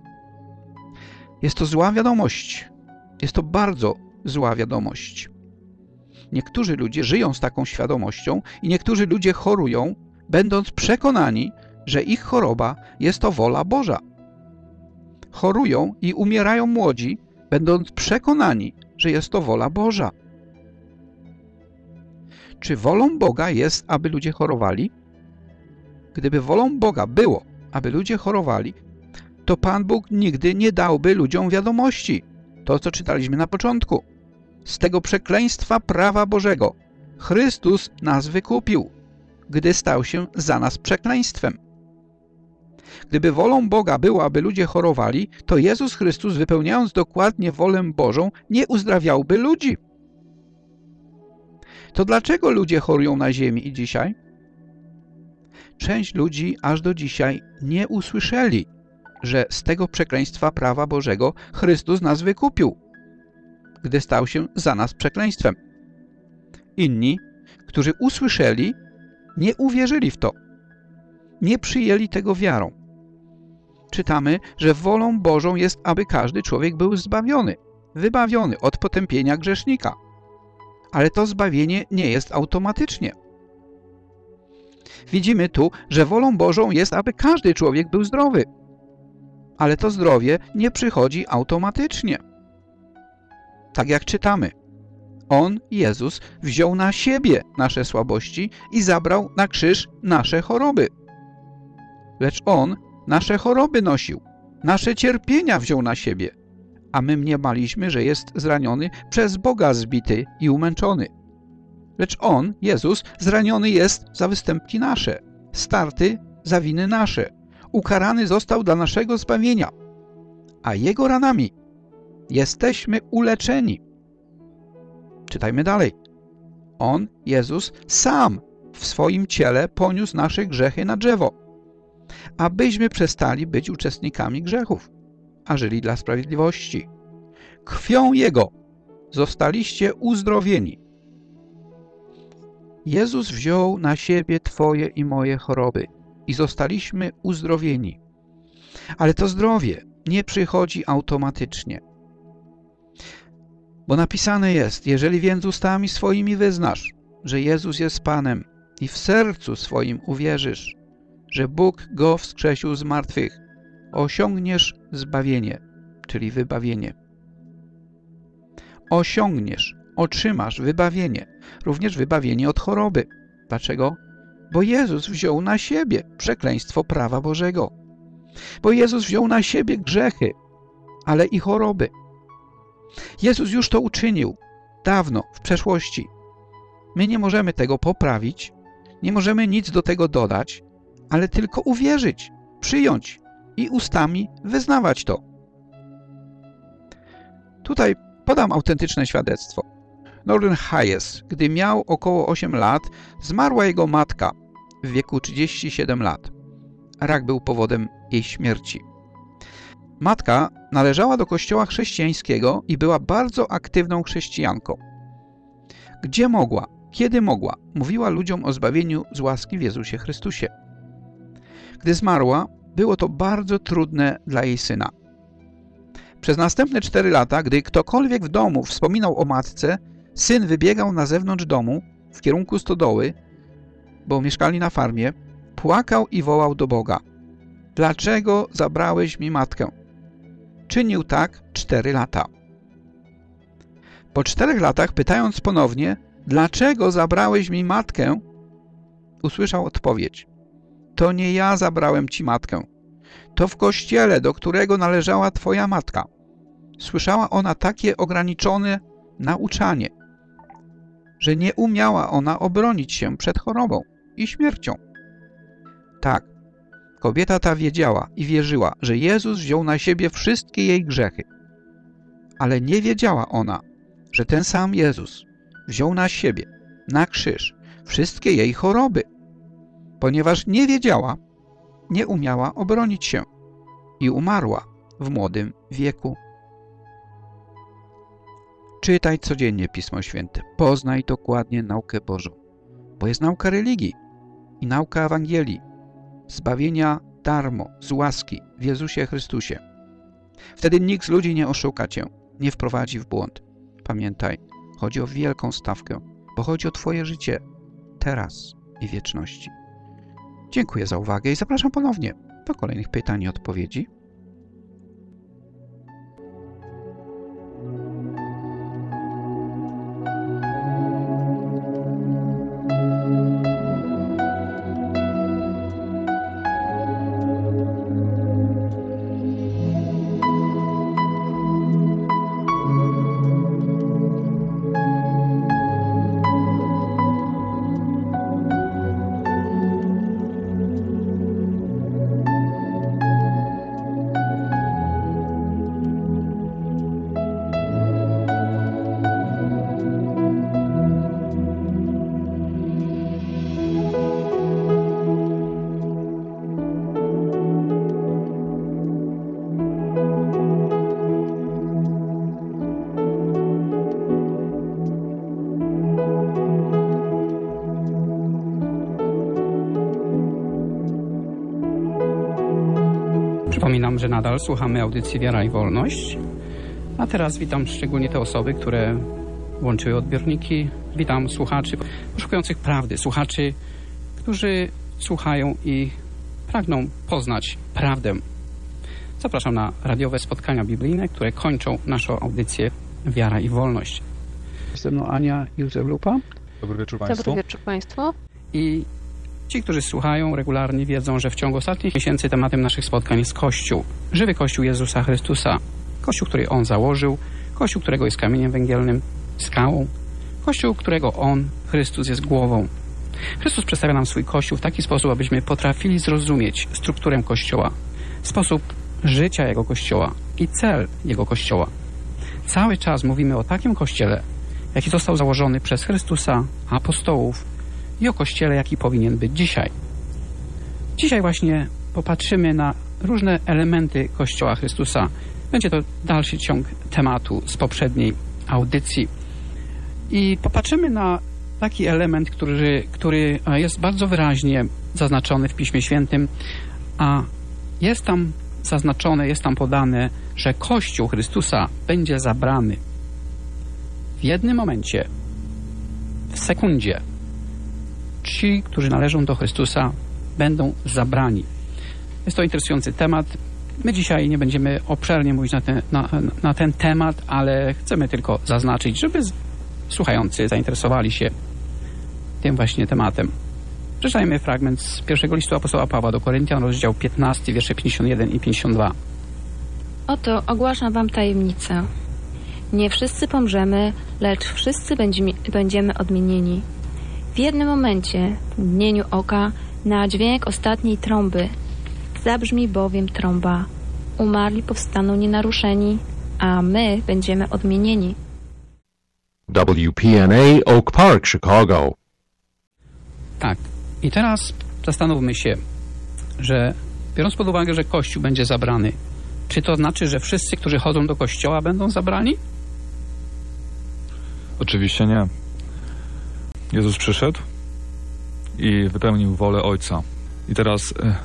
Jest to zła wiadomość. Jest to bardzo zła wiadomość. Niektórzy ludzie żyją z taką świadomością i niektórzy ludzie chorują, będąc przekonani, że ich choroba jest to wola Boża. Chorują i umierają młodzi, będąc przekonani, że jest to wola Boża. Czy wolą Boga jest, aby ludzie chorowali? Gdyby wolą Boga było, aby ludzie chorowali, to Pan Bóg nigdy nie dałby ludziom wiadomości. To, co czytaliśmy na początku. Z tego przekleństwa prawa Bożego Chrystus nas wykupił, gdy stał się za nas przekleństwem. Gdyby wolą Boga było, aby ludzie chorowali, to Jezus Chrystus, wypełniając dokładnie wolę Bożą, nie uzdrawiałby ludzi. To dlaczego ludzie chorują na ziemi i dzisiaj? Część ludzi aż do dzisiaj nie usłyszeli, że z tego przekleństwa prawa Bożego Chrystus nas wykupił, gdy stał się za nas przekleństwem. Inni, którzy usłyszeli, nie uwierzyli w to, nie przyjęli tego wiarą. Czytamy, że wolą Bożą jest, aby każdy człowiek był zbawiony, wybawiony od potępienia grzesznika. Ale to zbawienie nie jest automatycznie. Widzimy tu, że wolą Bożą jest, aby każdy człowiek był zdrowy. Ale to zdrowie nie przychodzi automatycznie. Tak jak czytamy. On, Jezus, wziął na siebie nasze słabości i zabrał na krzyż nasze choroby. Lecz On nasze choroby nosił, nasze cierpienia wziął na siebie, a my mniemaliśmy, że jest zraniony, przez Boga zbity i umęczony. Lecz On, Jezus, zraniony jest za występki nasze, starty za winy nasze, ukarany został dla naszego zbawienia, a Jego ranami jesteśmy uleczeni. Czytajmy dalej. On, Jezus, sam w swoim ciele poniósł nasze grzechy na drzewo, abyśmy przestali być uczestnikami grzechów, a żyli dla sprawiedliwości. Krwią Jego zostaliście uzdrowieni. Jezus wziął na siebie Twoje i moje choroby i zostaliśmy uzdrowieni. Ale to zdrowie nie przychodzi automatycznie. Bo napisane jest, jeżeli więc ustami swoimi wyznasz, że Jezus jest Panem i w sercu swoim uwierzysz, że Bóg Go wskrzesił z martwych, osiągniesz zbawienie, czyli wybawienie. Osiągniesz, otrzymasz wybawienie, również wybawienie od choroby. Dlaczego? Bo Jezus wziął na siebie przekleństwo prawa Bożego. Bo Jezus wziął na siebie grzechy, ale i choroby. Jezus już to uczynił dawno, w przeszłości. My nie możemy tego poprawić, nie możemy nic do tego dodać, ale tylko uwierzyć, przyjąć i ustami wyznawać to. Tutaj podam autentyczne świadectwo. Northern Hayes, gdy miał około 8 lat, zmarła jego matka w wieku 37 lat. Rak był powodem jej śmierci. Matka należała do kościoła chrześcijańskiego i była bardzo aktywną chrześcijanką. Gdzie mogła, kiedy mogła, mówiła ludziom o zbawieniu z łaski w Jezusie Chrystusie. Gdy zmarła, było to bardzo trudne dla jej syna. Przez następne cztery lata, gdy ktokolwiek w domu wspominał o matce, syn wybiegał na zewnątrz domu w kierunku stodoły, bo mieszkali na farmie, płakał i wołał do Boga. Dlaczego zabrałeś mi matkę? Czynił tak cztery lata. Po czterech latach, pytając ponownie, dlaczego zabrałeś mi matkę, usłyszał odpowiedź. To nie ja zabrałem ci matkę. To w kościele, do którego należała twoja matka. Słyszała ona takie ograniczone nauczanie, że nie umiała ona obronić się przed chorobą i śmiercią. Tak, kobieta ta wiedziała i wierzyła, że Jezus wziął na siebie wszystkie jej grzechy. Ale nie wiedziała ona, że ten sam Jezus wziął na siebie, na krzyż, wszystkie jej choroby. Ponieważ nie wiedziała, nie umiała obronić się i umarła w młodym wieku. Czytaj codziennie Pismo Święte. Poznaj dokładnie naukę Bożą, bo jest nauka religii i nauka Ewangelii, zbawienia darmo, z łaski w Jezusie Chrystusie. Wtedy nikt z ludzi nie oszuka cię, nie wprowadzi w błąd. Pamiętaj, chodzi o wielką stawkę, bo chodzi o twoje życie teraz i wieczności. Dziękuję za uwagę i zapraszam ponownie do kolejnych pytań i odpowiedzi. Przypominam, że nadal słuchamy audycji Wiara i Wolność. A teraz witam szczególnie te osoby, które włączyły odbiorniki. Witam słuchaczy poszukujących prawdy, słuchaczy, którzy słuchają i pragną poznać prawdę. Zapraszam na radiowe spotkania biblijne, które kończą naszą audycję Wiara i Wolność. Ze mną Ania Józef Lupa. Dobry wieczór Dobry wieczór Państwu. I ci, którzy słuchają regularnie, wiedzą, że w ciągu ostatnich miesięcy tematem naszych spotkań jest Kościół. Żywy Kościół Jezusa Chrystusa. Kościół, który On założył. Kościół, którego jest kamieniem węgielnym, skałą. Kościół, którego On, Chrystus, jest głową. Chrystus przedstawia nam swój Kościół w taki sposób, abyśmy potrafili zrozumieć strukturę Kościoła, sposób życia Jego Kościoła i cel Jego Kościoła. Cały czas mówimy o takim Kościele, jaki został założony przez Chrystusa, apostołów i o Kościele, jaki powinien być dzisiaj. Dzisiaj właśnie popatrzymy na różne elementy Kościoła Chrystusa. Będzie to dalszy ciąg tematu z poprzedniej audycji. I popatrzymy na taki element, który, który jest bardzo wyraźnie zaznaczony w Piśmie Świętym, a jest tam zaznaczone, jest tam podane, że Kościół Chrystusa będzie zabrany. W jednym momencie, w sekundzie, ci, którzy należą do Chrystusa, będą zabrani. Jest to interesujący temat. My dzisiaj nie będziemy obszernie mówić na ten, na, na ten temat, ale chcemy tylko zaznaczyć, żeby słuchający zainteresowali się tym właśnie tematem. Przeczytajmy fragment z pierwszego listu apostoła Pawła do Koryntian, rozdział 15, wiersze 51 i 52. Oto ogłaszam wam tajemnicę. Nie wszyscy pomrzemy, lecz wszyscy będziemy, odmienieni. W jednym momencie, w mgnieniu oka, na dźwięk ostatniej trąby. Zabrzmi bowiem trąba. Umarli powstaną nienaruszeni, a my będziemy odmienieni. WPNA Oak Park, Chicago. Tak. I teraz zastanówmy się, że biorąc pod uwagę, że Kościół będzie zabrany, czy to znaczy, że wszyscy, którzy chodzą do Kościoła będą zabrani? Oczywiście nie. Jezus przyszedł i wypełnił wolę Ojca. I teraz, e,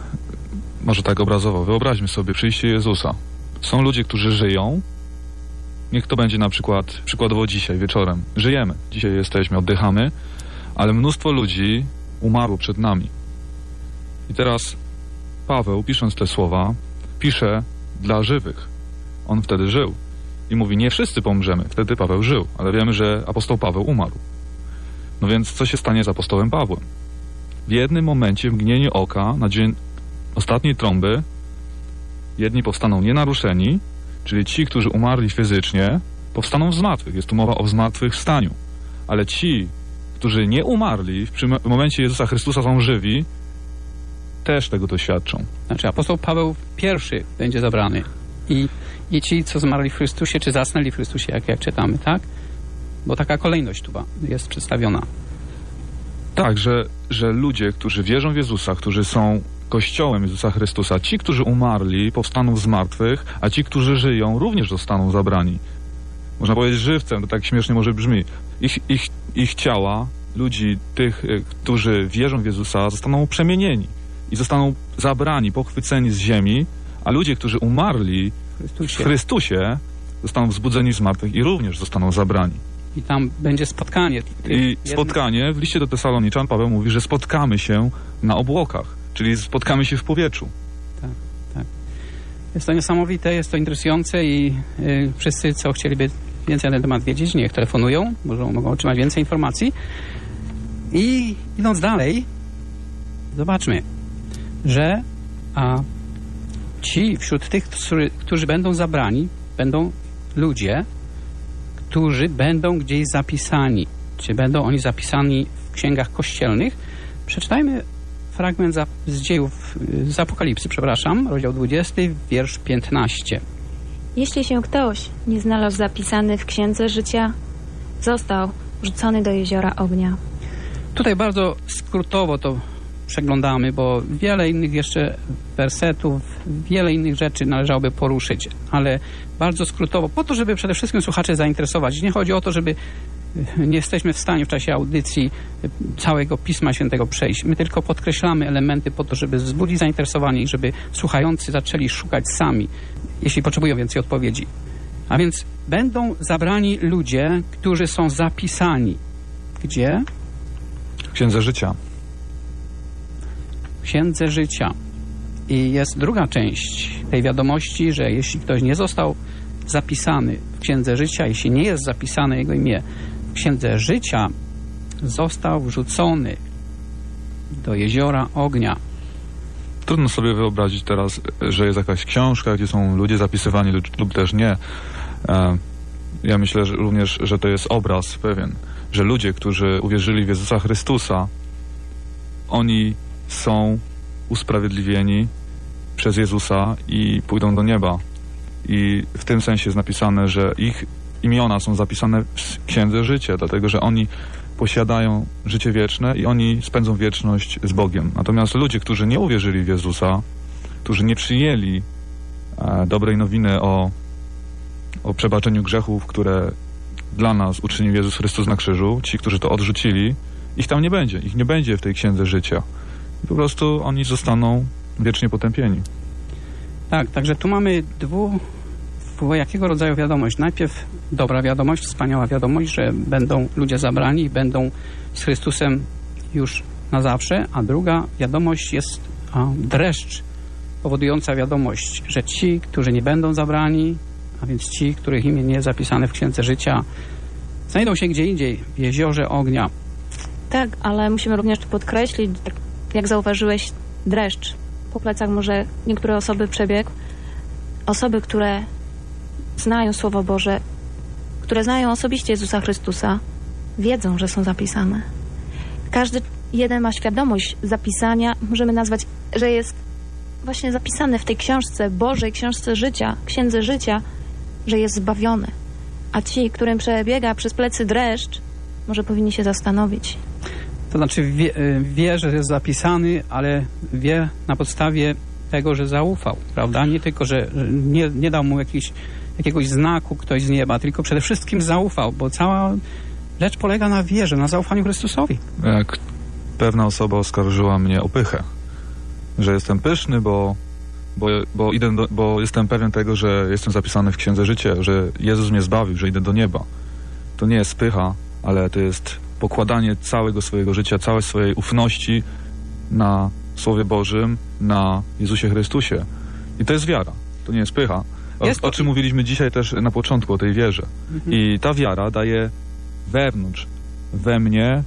może tak obrazowo, wyobraźmy sobie przyjście Jezusa. Są ludzie, którzy żyją. Niech to będzie na przykład, przykładowo dzisiaj, wieczorem. Żyjemy. Dzisiaj jesteśmy, oddychamy, ale mnóstwo ludzi umarło przed nami. I teraz Paweł, pisząc te słowa, pisze dla żywych. On wtedy żył. I mówi, nie wszyscy pomrzemy. Wtedy Paweł żył, ale wiemy, że apostoł Paweł umarł. No więc co się stanie z apostołem Pawłem? W jednym momencie, w mgnieniu oka, na dzień ostatniej trąby, jedni powstaną nienaruszeni, czyli ci, którzy umarli fizycznie, powstaną z martwych. Jest tu mowa o zmartwychwstaniu. Ale ci, którzy nie umarli, w momencie Jezusa Chrystusa są żywi, też tego doświadczą. Znaczy apostoł Paweł pierwszy będzie zabrany i, i ci, co zmarli w Chrystusie, czy zasnęli w Chrystusie, jak, jak czytamy, tak? Bo taka kolejność tu jest przedstawiona. Tak, że, że ludzie, którzy wierzą w Jezusa, którzy są Kościołem Jezusa Chrystusa, ci, którzy umarli, powstaną z martwych, a ci, którzy żyją, również zostaną zabrani. Można powiedzieć żywcem, to tak śmiesznie może brzmi. Ich, ich, ich ciała, ludzi, tych, y, którzy wierzą w Jezusa, zostaną przemienieni i zostaną zabrani, pochwyceni z ziemi, a ludzie, którzy umarli Chrystusie. w Chrystusie, zostaną wzbudzeni z martwych i również zostaną zabrani. I tam będzie spotkanie. I spotkanie, w liście do Tesaloniczan Paweł mówi, że spotkamy się na obłokach, czyli spotkamy się w powietrzu. Tak, tak. Jest to niesamowite, jest to interesujące i y, wszyscy, co chcieliby więcej na ten temat wiedzieć, niech telefonują, może mogą otrzymać więcej informacji. I idąc dalej, zobaczmy, że a, ci wśród tych, którzy, którzy będą zabrani, będą ludzie, którzy będą gdzieś zapisani. Czy będą oni zapisani w księgach kościelnych? Przeczytajmy fragment z dziejów, z Apokalipsy, przepraszam, rozdział 20, wiersz 15. Jeśli się ktoś nie znalazł zapisany w księdze życia, został rzucony do jeziora ognia. Tutaj bardzo skrótowo to przeglądamy, bo wiele innych jeszcze wersetów, wiele innych rzeczy należałoby poruszyć, ale bardzo skrótowo, po to, żeby przede wszystkim słuchacze zainteresować. Nie chodzi o to, żeby nie jesteśmy w stanie w czasie audycji całego Pisma Świętego przejść. My tylko podkreślamy elementy po to, żeby wzbudzić zainteresowanie i żeby słuchający zaczęli szukać sami, jeśli potrzebują więcej odpowiedzi. A więc będą zabrani ludzie, którzy są zapisani. Gdzie? W Księdze Życia. Księdze Życia. I jest druga część tej wiadomości, że jeśli ktoś nie został zapisany w Księdze Życia, jeśli nie jest zapisane jego imię w Księdze Życia, został wrzucony do jeziora ognia. Trudno sobie wyobrazić teraz, że jest jakaś książka, gdzie są ludzie zapisywani lub, lub też nie. E, ja myślę że również, że to jest obraz pewien, że ludzie, którzy uwierzyli w Jezusa Chrystusa, oni są usprawiedliwieni przez Jezusa i pójdą do nieba. I w tym sensie jest napisane, że ich imiona są zapisane w Księdze Życia, dlatego że oni posiadają życie wieczne i oni spędzą wieczność z Bogiem. Natomiast ludzie, którzy nie uwierzyli w Jezusa, którzy nie przyjęli e, dobrej nowiny o, o przebaczeniu grzechów, które dla nas uczynił Jezus Chrystus na krzyżu, ci, którzy to odrzucili, ich tam nie będzie. Ich nie będzie w tej Księdze Życia. Po prostu oni zostaną wiecznie potępieni. Tak, także tu mamy dwu, dwojakiego rodzaju wiadomość. Najpierw dobra wiadomość, wspaniała wiadomość, że będą ludzie zabrani i będą z Chrystusem już na zawsze, a druga wiadomość jest a, dreszcz powodująca wiadomość, że ci, którzy nie będą zabrani, a więc ci, których imię nie jest zapisane w Księdze Życia, znajdą się gdzie indziej, w jeziorze ognia. Tak, ale musimy również podkreślić, jak zauważyłeś, dreszcz. Po plecach może niektóre osoby przebiegł. Osoby, które znają Słowo Boże, które znają osobiście Jezusa Chrystusa, wiedzą, że są zapisane. Każdy jeden ma świadomość zapisania, możemy nazwać, że jest właśnie zapisane w tej książce Bożej, książce życia, księdze życia, że jest zbawiony. A ci, którym przebiega przez plecy dreszcz, może powinni się zastanowić. To znaczy wie, wie, że jest zapisany, ale wie na podstawie tego, że zaufał, prawda? Nie tylko, że że nie, nie dał mu jakiś, jakiegoś znaku ktoś z nieba, tylko przede wszystkim zaufał, bo cała rzecz polega na wierze, na zaufaniu Chrystusowi. Jak pewna osoba oskarżyła mnie o pychę, że jestem pyszny, bo, bo, bo, idę do, bo jestem pewien tego, że jestem zapisany w Księdze Życia, że Jezus mnie zbawił, że idę do nieba. To nie jest pycha, ale to jest pokładanie całego swojego życia, całej swojej ufności na Słowie Bożym, na Jezusie Chrystusie. I to jest wiara, to nie jest pycha. O, Jest to- o czym mówiliśmy dzisiaj też na początku, o tej wierze. Mhm. I ta wiara daje wewnątrz, we mnie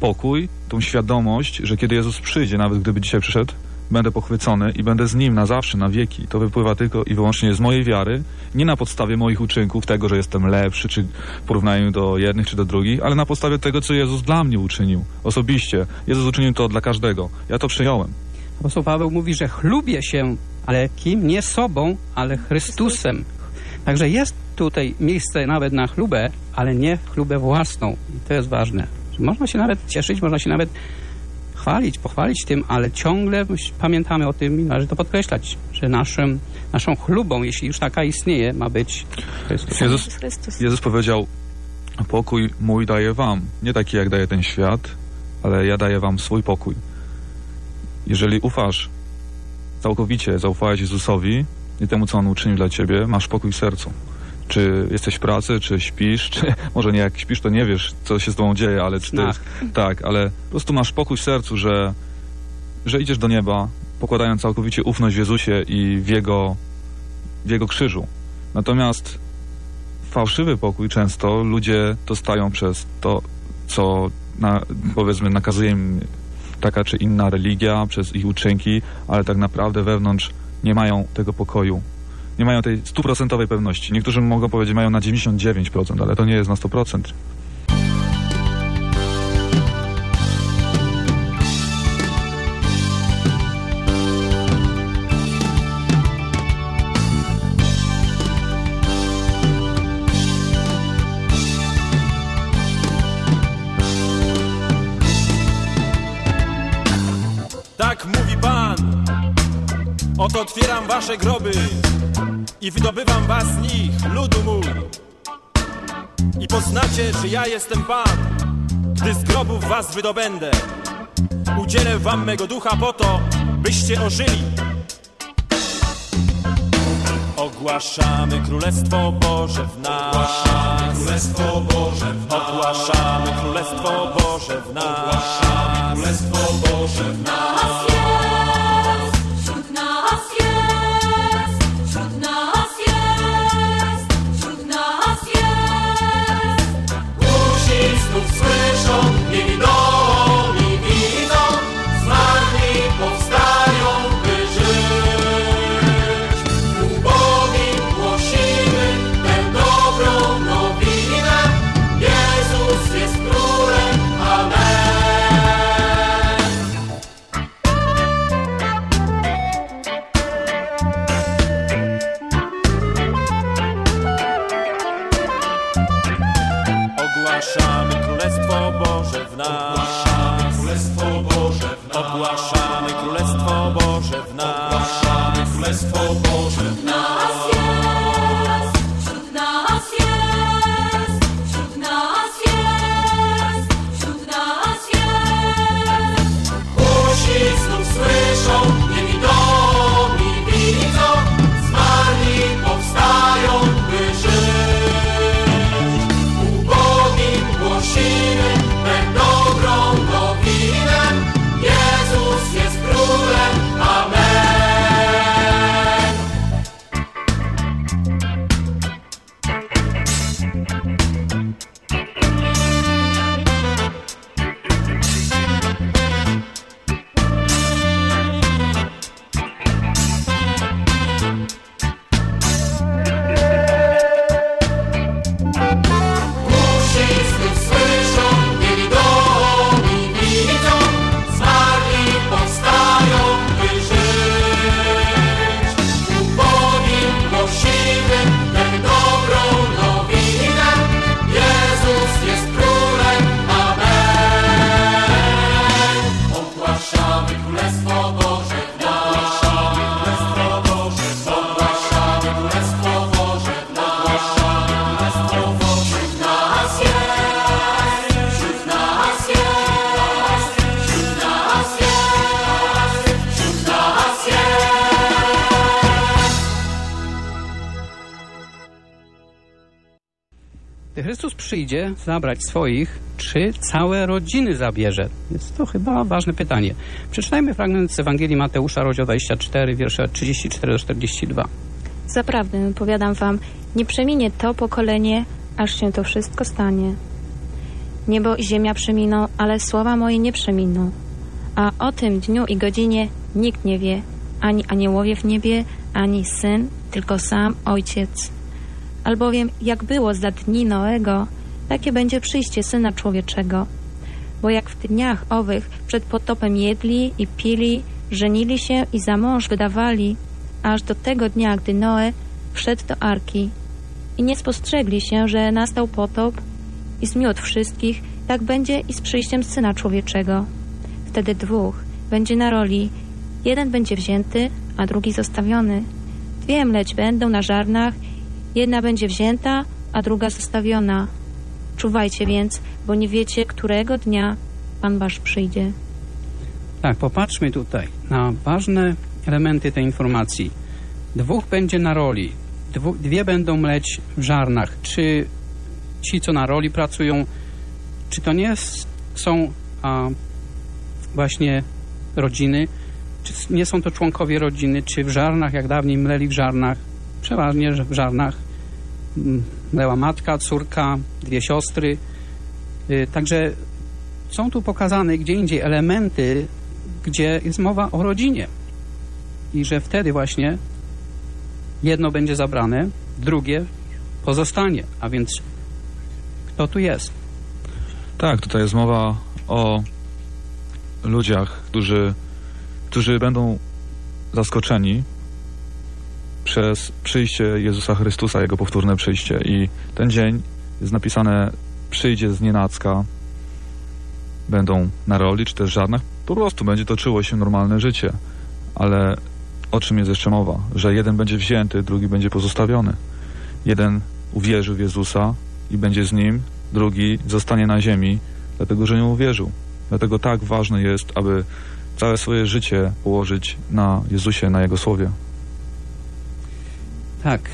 pokój, tą świadomość, że kiedy Jezus przyjdzie, nawet gdyby dzisiaj przyszedł, będę pochwycony i będę z Nim na zawsze, na wieki. To wypływa tylko i wyłącznie z mojej wiary, nie na podstawie moich uczynków, tego, że jestem lepszy, czy w porównaniu do jednych, czy do drugich, ale na podstawie tego, co Jezus dla mnie uczynił, osobiście. Jezus uczynił to dla każdego. Ja to przyjąłem. Apostoł Paweł mówi, że chlubię się, ale kim? Nie sobą, ale Chrystusem. Także jest tutaj miejsce nawet na chlubę, ale nie chlubę własną. I to jest ważne. Można się nawet cieszyć, można się nawet chwalić, pochwalić tym, ale ciągle pamiętamy o tym i należy to podkreślać, że naszym, naszą chlubą, jeśli już taka istnieje, ma być Chrystus. Jezus, Chrystus. Jezus powiedział, pokój mój daję wam. Nie taki, jak daje ten świat, ale ja daję wam swój pokój. Jeżeli ufasz całkowicie, zaufałeś Jezusowi i temu, co On uczynił dla ciebie, masz pokój w sercu. Czy jesteś w pracy, czy śpisz, czy <laughs> może nie jak śpisz, to nie wiesz, co się z tobą dzieje, ale czy Snach. jest, tak, ale po prostu masz pokój w sercu, że, że idziesz do nieba, pokładając całkowicie ufność w Jezusie i w Jego, w Jego krzyżu. Natomiast fałszywy pokój często ludzie dostają przez to, co na, powiedzmy nakazuje im taka czy inna religia, przez ich uczynki, ale tak naprawdę wewnątrz nie mają tego pokoju. Nie mają tej stuprocentowej pewności. Niektórzy mogą powiedzieć, mają na 99%, ale to nie jest na 100%. Otwieram wasze groby i wydobywam was z nich, ludu mój. i poznacie, że ja jestem Pan, gdy z grobów was wydobędę. Udzielę wam mego ducha po to, byście ożyli. Ogłaszamy Królestwo Boże w nas. Ogłaszamy Królestwo Boże w nas. Ogłaszamy Królestwo Boże w nas. Ogłaszamy Królestwo Boże w nas. Boże w nas. Zabrać swoich, czy całe rodziny zabierze? Jest to chyba ważne pytanie. Przeczytajmy fragment z Ewangelii Mateusza, rozdział 24, wiersze 34 do 42. Zaprawdę, powiadam wam, nie przeminie to pokolenie, aż się to wszystko stanie. Niebo i ziemia przeminą, ale słowa moje nie przeminą. A o tym dniu i godzinie nikt nie wie, ani aniołowie w niebie, ani syn, tylko sam ojciec. Albowiem jak było za dni Noego, takie będzie przyjście Syna Człowieczego. Bo jak w dniach owych przed potopem jedli i pili, żenili się i za mąż wydawali, aż do tego dnia, gdy Noe wszedł do arki. I nie spostrzegli się, że nastał potop i zmiótł wszystkich, tak będzie i z przyjściem Syna Człowieczego. Wtedy dwóch będzie na roli, jeden będzie wzięty, a drugi zostawiony. Dwie mleć będą na żarnach, jedna będzie wzięta, a druga zostawiona. Czuwajcie więc, bo nie wiecie, którego dnia Pan Wasz przyjdzie. Tak, popatrzmy tutaj na ważne elementy tej informacji. Dwóch będzie na roli, dwu, dwie będą mleć w żarnach. Czy ci, co na roli pracują, czy to nie są a, właśnie rodziny, czy nie są to członkowie rodziny, czy w żarnach, jak dawniej mleli w żarnach, przeważnie w żarnach mlęła matka, córka, dwie siostry. Y, Także są tu pokazane gdzie indziej elementy, gdzie jest mowa o rodzinie. I że wtedy właśnie jedno będzie zabrane, drugie pozostanie. A więc kto tu jest? Tak, tutaj jest mowa o ludziach, którzy, którzy będą zaskoczeni przez przyjście Jezusa Chrystusa, Jego powtórne przyjście. I ten dzień jest napisane przyjdzie z nienacka, będą na roli czy też żadnych, po prostu będzie toczyło się normalne życie. Ale o czym jest jeszcze mowa? Że jeden będzie wzięty, drugi będzie pozostawiony. Jeden uwierzy w Jezusa i będzie z nim, drugi zostanie na ziemi, dlatego że nie uwierzył. Dlatego tak ważne jest, aby całe swoje życie położyć na Jezusie, na Jego Słowie. Tak.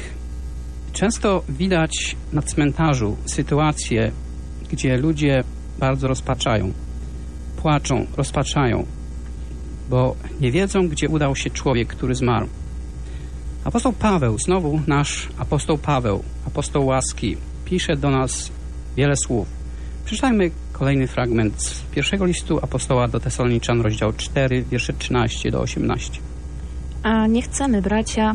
Często widać na cmentarzu sytuacje, gdzie ludzie bardzo rozpaczają, płaczą, rozpaczają, bo nie wiedzą, gdzie udał się człowiek, który zmarł. Apostoł Paweł, znowu nasz apostoł Paweł, apostoł łaski, pisze do nas wiele słów. Przeczytajmy kolejny fragment z pierwszego listu apostoła do Tesaloniczan, rozdział 4, wiersze 13 do 18. A nie chcemy, bracia,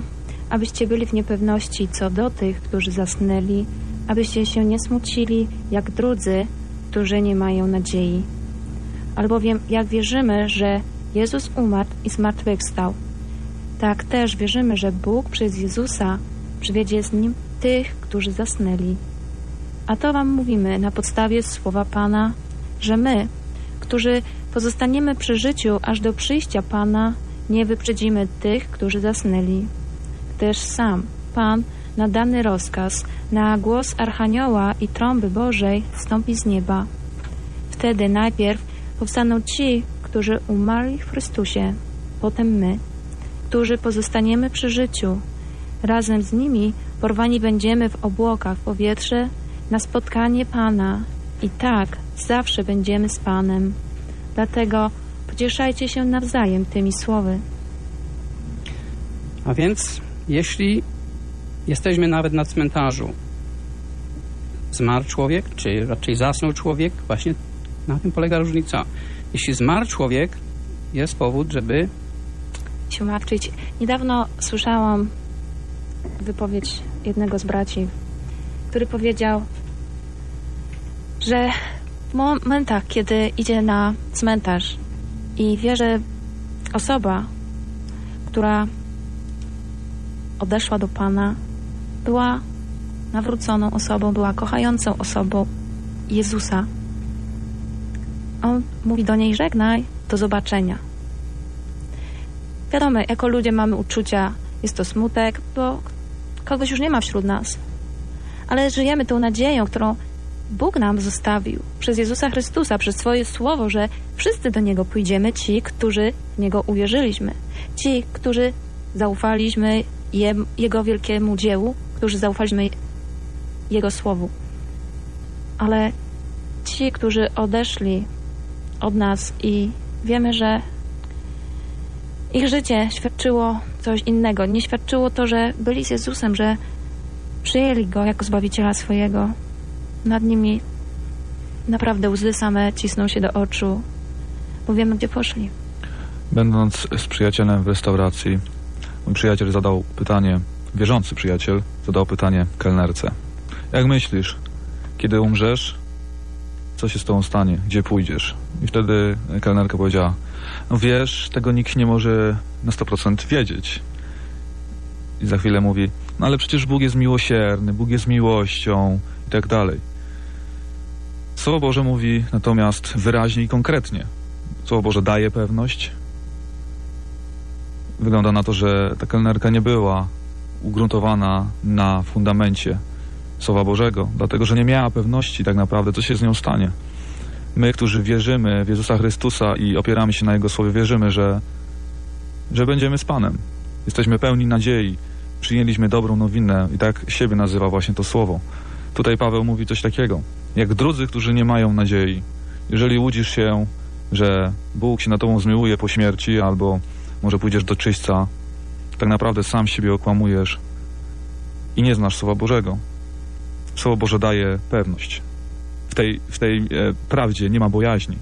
abyście byli w niepewności co do tych, którzy zasnęli, abyście się nie smucili jak drudzy, którzy nie mają nadziei. Albowiem jak wierzymy, że Jezus umarł i zmartwychwstał, tak też wierzymy, że Bóg przez Jezusa przywiedzie z Nim tych, którzy zasnęli. A to Wam mówimy na podstawie słowa Pana, że my, którzy pozostaniemy przy życiu aż do przyjścia Pana, nie wyprzedzimy tych, którzy zasnęli. Gdyż sam Pan na dany rozkaz, na głos Archanioła i trąby Bożej wstąpi z nieba. Wtedy najpierw powstaną ci, którzy umarli w Chrystusie, potem my, którzy pozostaniemy przy życiu. Razem z nimi porwani będziemy w obłokach w powietrze na spotkanie Pana i tak zawsze będziemy z Panem. Dlatego pocieszajcie się nawzajem tymi słowy. A więc, jeśli jesteśmy nawet na cmentarzu, zmarł człowiek, czy raczej zasnął człowiek, właśnie na tym polega różnica. Jeśli zmarł człowiek, jest powód, żeby się martwić. Niedawno słyszałam wypowiedź jednego z braci, który powiedział, że w momentach, kiedy idzie na cmentarz i wie, że osoba, która odeszła do Pana, była nawróconą osobą, była kochającą osobą Jezusa. On mówi do niej: żegnaj, do zobaczenia. Wiadomo, jako ludzie mamy uczucia, jest to smutek, bo kogoś już nie ma wśród nas. Ale żyjemy tą nadzieją, którą Bóg nam zostawił przez Jezusa Chrystusa, przez swoje słowo, że wszyscy do Niego pójdziemy, ci, którzy w Niego uwierzyliśmy, ci, którzy zaufaliśmy je, Jego wielkiemu dziełu, którzy zaufaliśmy Jego słowu. Ale ci, którzy odeszli od nas i wiemy, że ich życie świadczyło coś innego. Nie świadczyło to, że byli z Jezusem, że przyjęli Go jako Zbawiciela swojego. Nad nimi naprawdę łzy same cisną się do oczu, bo wiemy, gdzie poszli. Będąc z przyjacielem w restauracji, mój przyjaciel zadał pytanie, wierzący przyjaciel zadał pytanie kelnerce. Jak myślisz, kiedy umrzesz, co się z tobą stanie? Gdzie pójdziesz? I wtedy kelnerka powiedziała, no wiesz, tego nikt nie może na 100% wiedzieć. I za chwilę mówi, no ale przecież Bóg jest miłosierny, Bóg jest miłością i tak dalej. Słowo Boże mówi natomiast wyraźnie i konkretnie. Słowo Boże daje pewność. Wygląda na to, że ta kelnerka nie była ugruntowana na fundamencie Słowa Bożego, dlatego że nie miała pewności tak naprawdę, co się z nią stanie. My, którzy wierzymy w Jezusa Chrystusa i opieramy się na Jego Słowie, wierzymy, że, że będziemy z Panem. Jesteśmy pełni nadziei. Przyjęliśmy dobrą nowinę i tak siebie nazywa właśnie to Słowo. Tutaj Paweł mówi coś takiego. Jak drudzy, którzy nie mają nadziei. Jeżeli łudzisz się, że Bóg się na tobą zmiłuje po śmierci albo może pójdziesz do czyśćca, tak naprawdę sam siebie okłamujesz i nie znasz Słowa Bożego. Słowo Boże daje pewność. W tej, w tej e, prawdzie nie ma bojaźni.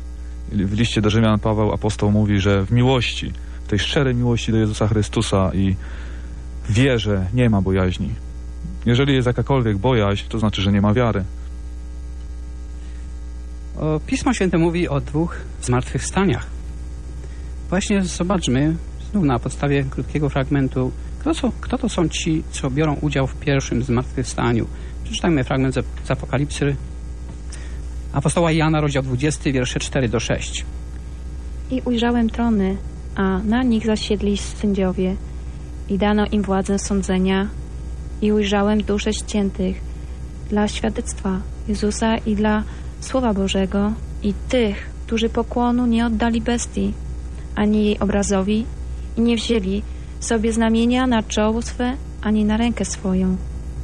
W liście do Rzymian Paweł apostoł mówi, że w miłości, w tej szczerej miłości do Jezusa Chrystusa i wierze nie ma bojaźni. Jeżeli jest jakakolwiek bojaźń, to znaczy, że nie ma wiary. Pismo Święte mówi o dwóch zmartwychwstaniach. Właśnie zobaczmy znów na podstawie krótkiego fragmentu, kto, są, kto to są ci, co biorą udział w pierwszym zmartwychwstaniu. Przeczytajmy fragment z, z Apokalipsy apostoła Jana, rozdział 20, wiersze 4 do 6. I ujrzałem trony, a na nich zasiedli sędziowie i dano im władzę sądzenia i ujrzałem dusze ściętych dla świadectwa Jezusa i dla Słowa Bożego i tych, którzy pokłonu nie oddali bestii, ani jej obrazowi i nie wzięli sobie znamienia na czoło swe, ani na rękę swoją.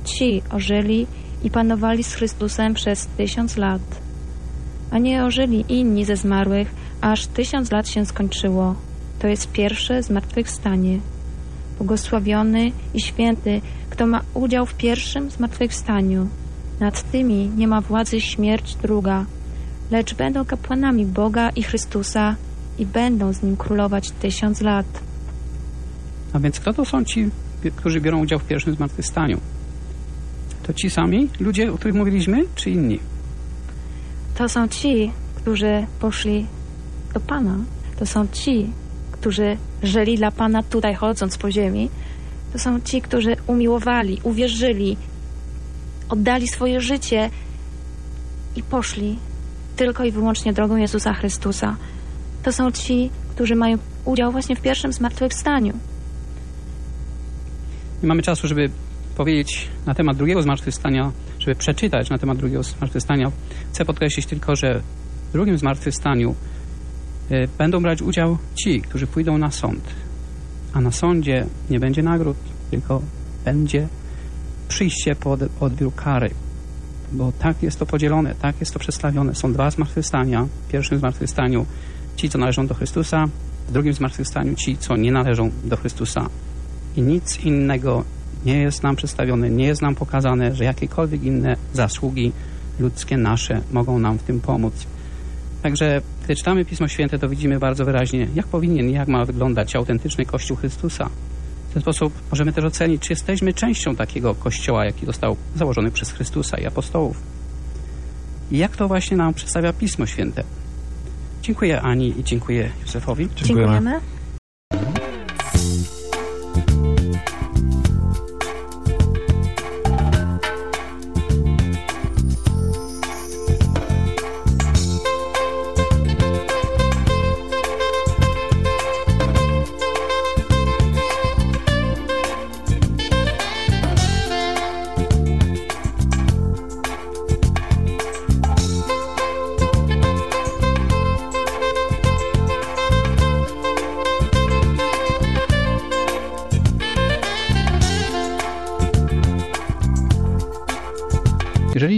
Ci ożyli i panowali z Chrystusem przez tysiąc lat. A nie ożyli inni ze zmarłych, aż tysiąc lat się skończyło. To jest pierwsze zmartwychwstanie. Błogosławiony i święty, kto ma udział w pierwszym zmartwychwstaniu. Nad tymi nie ma władzy śmierć druga, lecz będą kapłanami Boga i Chrystusa i będą z Nim królować tysiąc lat. A więc kto to są ci, którzy biorą udział w pierwszym zmartwychwstaniu? To ci sami ludzie, o których mówiliśmy, czy inni? To są ci, którzy poszli do Pana. To są ci, którzy żyli dla Pana tutaj chodząc po ziemi. To są ci, którzy umiłowali, uwierzyli, oddali swoje życie i poszli tylko i wyłącznie drogą Jezusa Chrystusa. To są ci, którzy mają udział właśnie w pierwszym zmartwychwstaniu. Nie mamy czasu, żeby powiedzieć na temat drugiego zmartwychwstania, żeby przeczytać na temat drugiego zmartwychwstania. Chcę podkreślić tylko, że w drugim zmartwychwstaniu y, będą brać udział ci, którzy pójdą na sąd. A na sądzie nie będzie nagród, tylko będzie przyjście po od- odbiór kary. Bo tak jest to podzielone, tak jest to przedstawione. Są dwa zmartwychwstania. W pierwszym zmartwychwstaniu ci, co należą do Chrystusa, w drugim zmartwychwstaniu ci, co nie należą do Chrystusa. I nic innego nie jest nam przedstawione, nie jest nam pokazane, że jakiekolwiek inne zasługi ludzkie nasze mogą nam w tym pomóc. Także gdy czytamy Pismo Święte, to widzimy bardzo wyraźnie, jak powinien, jak ma wyglądać autentyczny Kościół Chrystusa. W ten sposób możemy też ocenić, czy jesteśmy częścią takiego Kościoła, jaki został założony przez Chrystusa i apostołów. I jak to właśnie nam przedstawia Pismo Święte. Dziękuję Ani i dziękuję Józefowi. Dziękujemy.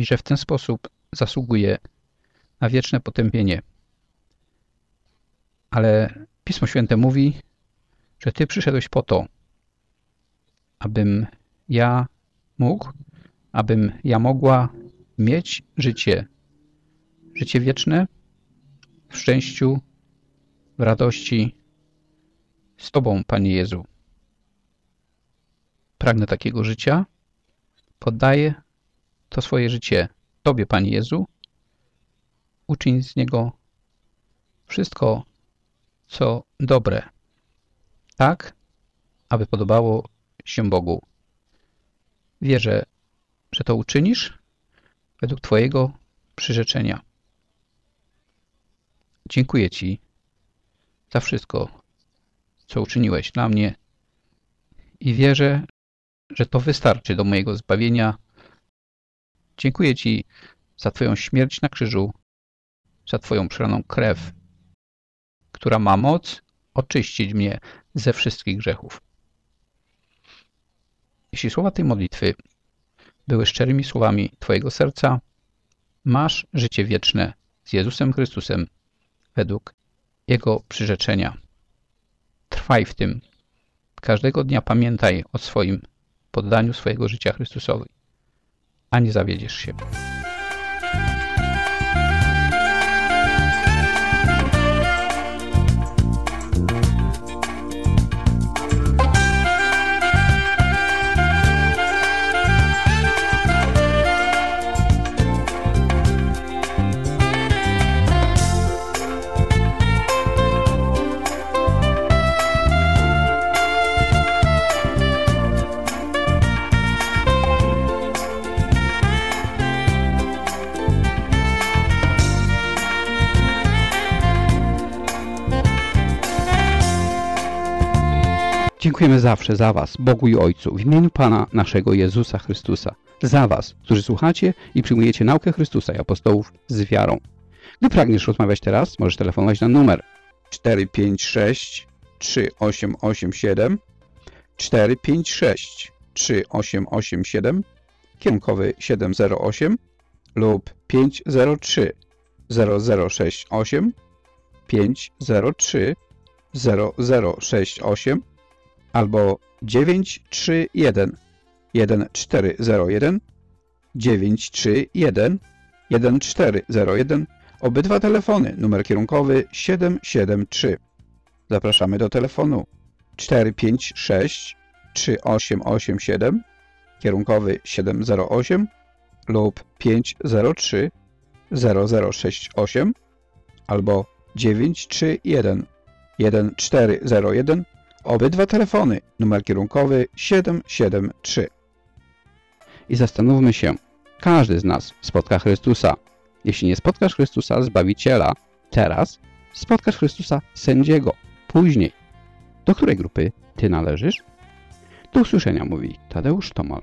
i że w ten sposób zasługuję na wieczne potępienie. Ale Pismo Święte mówi, że Ty przyszedłeś po to, abym ja mógł, abym ja mogła mieć życie, życie wieczne w szczęściu, w radości z Tobą, Panie Jezu. Pragnę takiego życia, poddaję to swoje życie Tobie, Panie Jezu. Uczyń z niego wszystko, co dobre, tak, aby podobało się Bogu. Wierzę, że to uczynisz według Twojego przyrzeczenia. Dziękuję Ci za wszystko, co uczyniłeś dla mnie i wierzę, że to wystarczy do mojego zbawienia. Dziękuję Ci za Twoją śmierć na krzyżu, za Twoją przelaną krew, która ma moc oczyścić mnie ze wszystkich grzechów. Jeśli słowa tej modlitwy były szczerymi słowami Twojego serca, masz życie wieczne z Jezusem Chrystusem według Jego przyrzeczenia. Trwaj w tym. Każdego dnia pamiętaj o swoim poddaniu swojego życia Chrystusowi, a nie zawiedziesz się. Dziękujemy zawsze za Was, Bogu i Ojcu, w imieniu Pana naszego Jezusa Chrystusa. Za Was, którzy słuchacie i przyjmujecie naukę Chrystusa i apostołów z wiarą. Gdy pragniesz rozmawiać teraz, możesz telefonować na numer 456 3887 456 3887 kierunkowy 708 lub 503 0068 503 0068 albo 931 1401 931 1401 obydwa telefony. Numer kierunkowy 773 zapraszamy do telefonu. 456 3887 kierunkowy 708 lub 503 0068 albo 931 1401 obydwa telefony numer kierunkowy 773 i zastanówmy się każdy z nas spotka Chrystusa. Jeśli nie spotkasz Chrystusa Zbawiciela teraz spotkasz Chrystusa Sędziego później. Do której grupy Ty należysz? Do usłyszenia mówi Tadeusz Tomal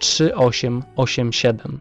3887.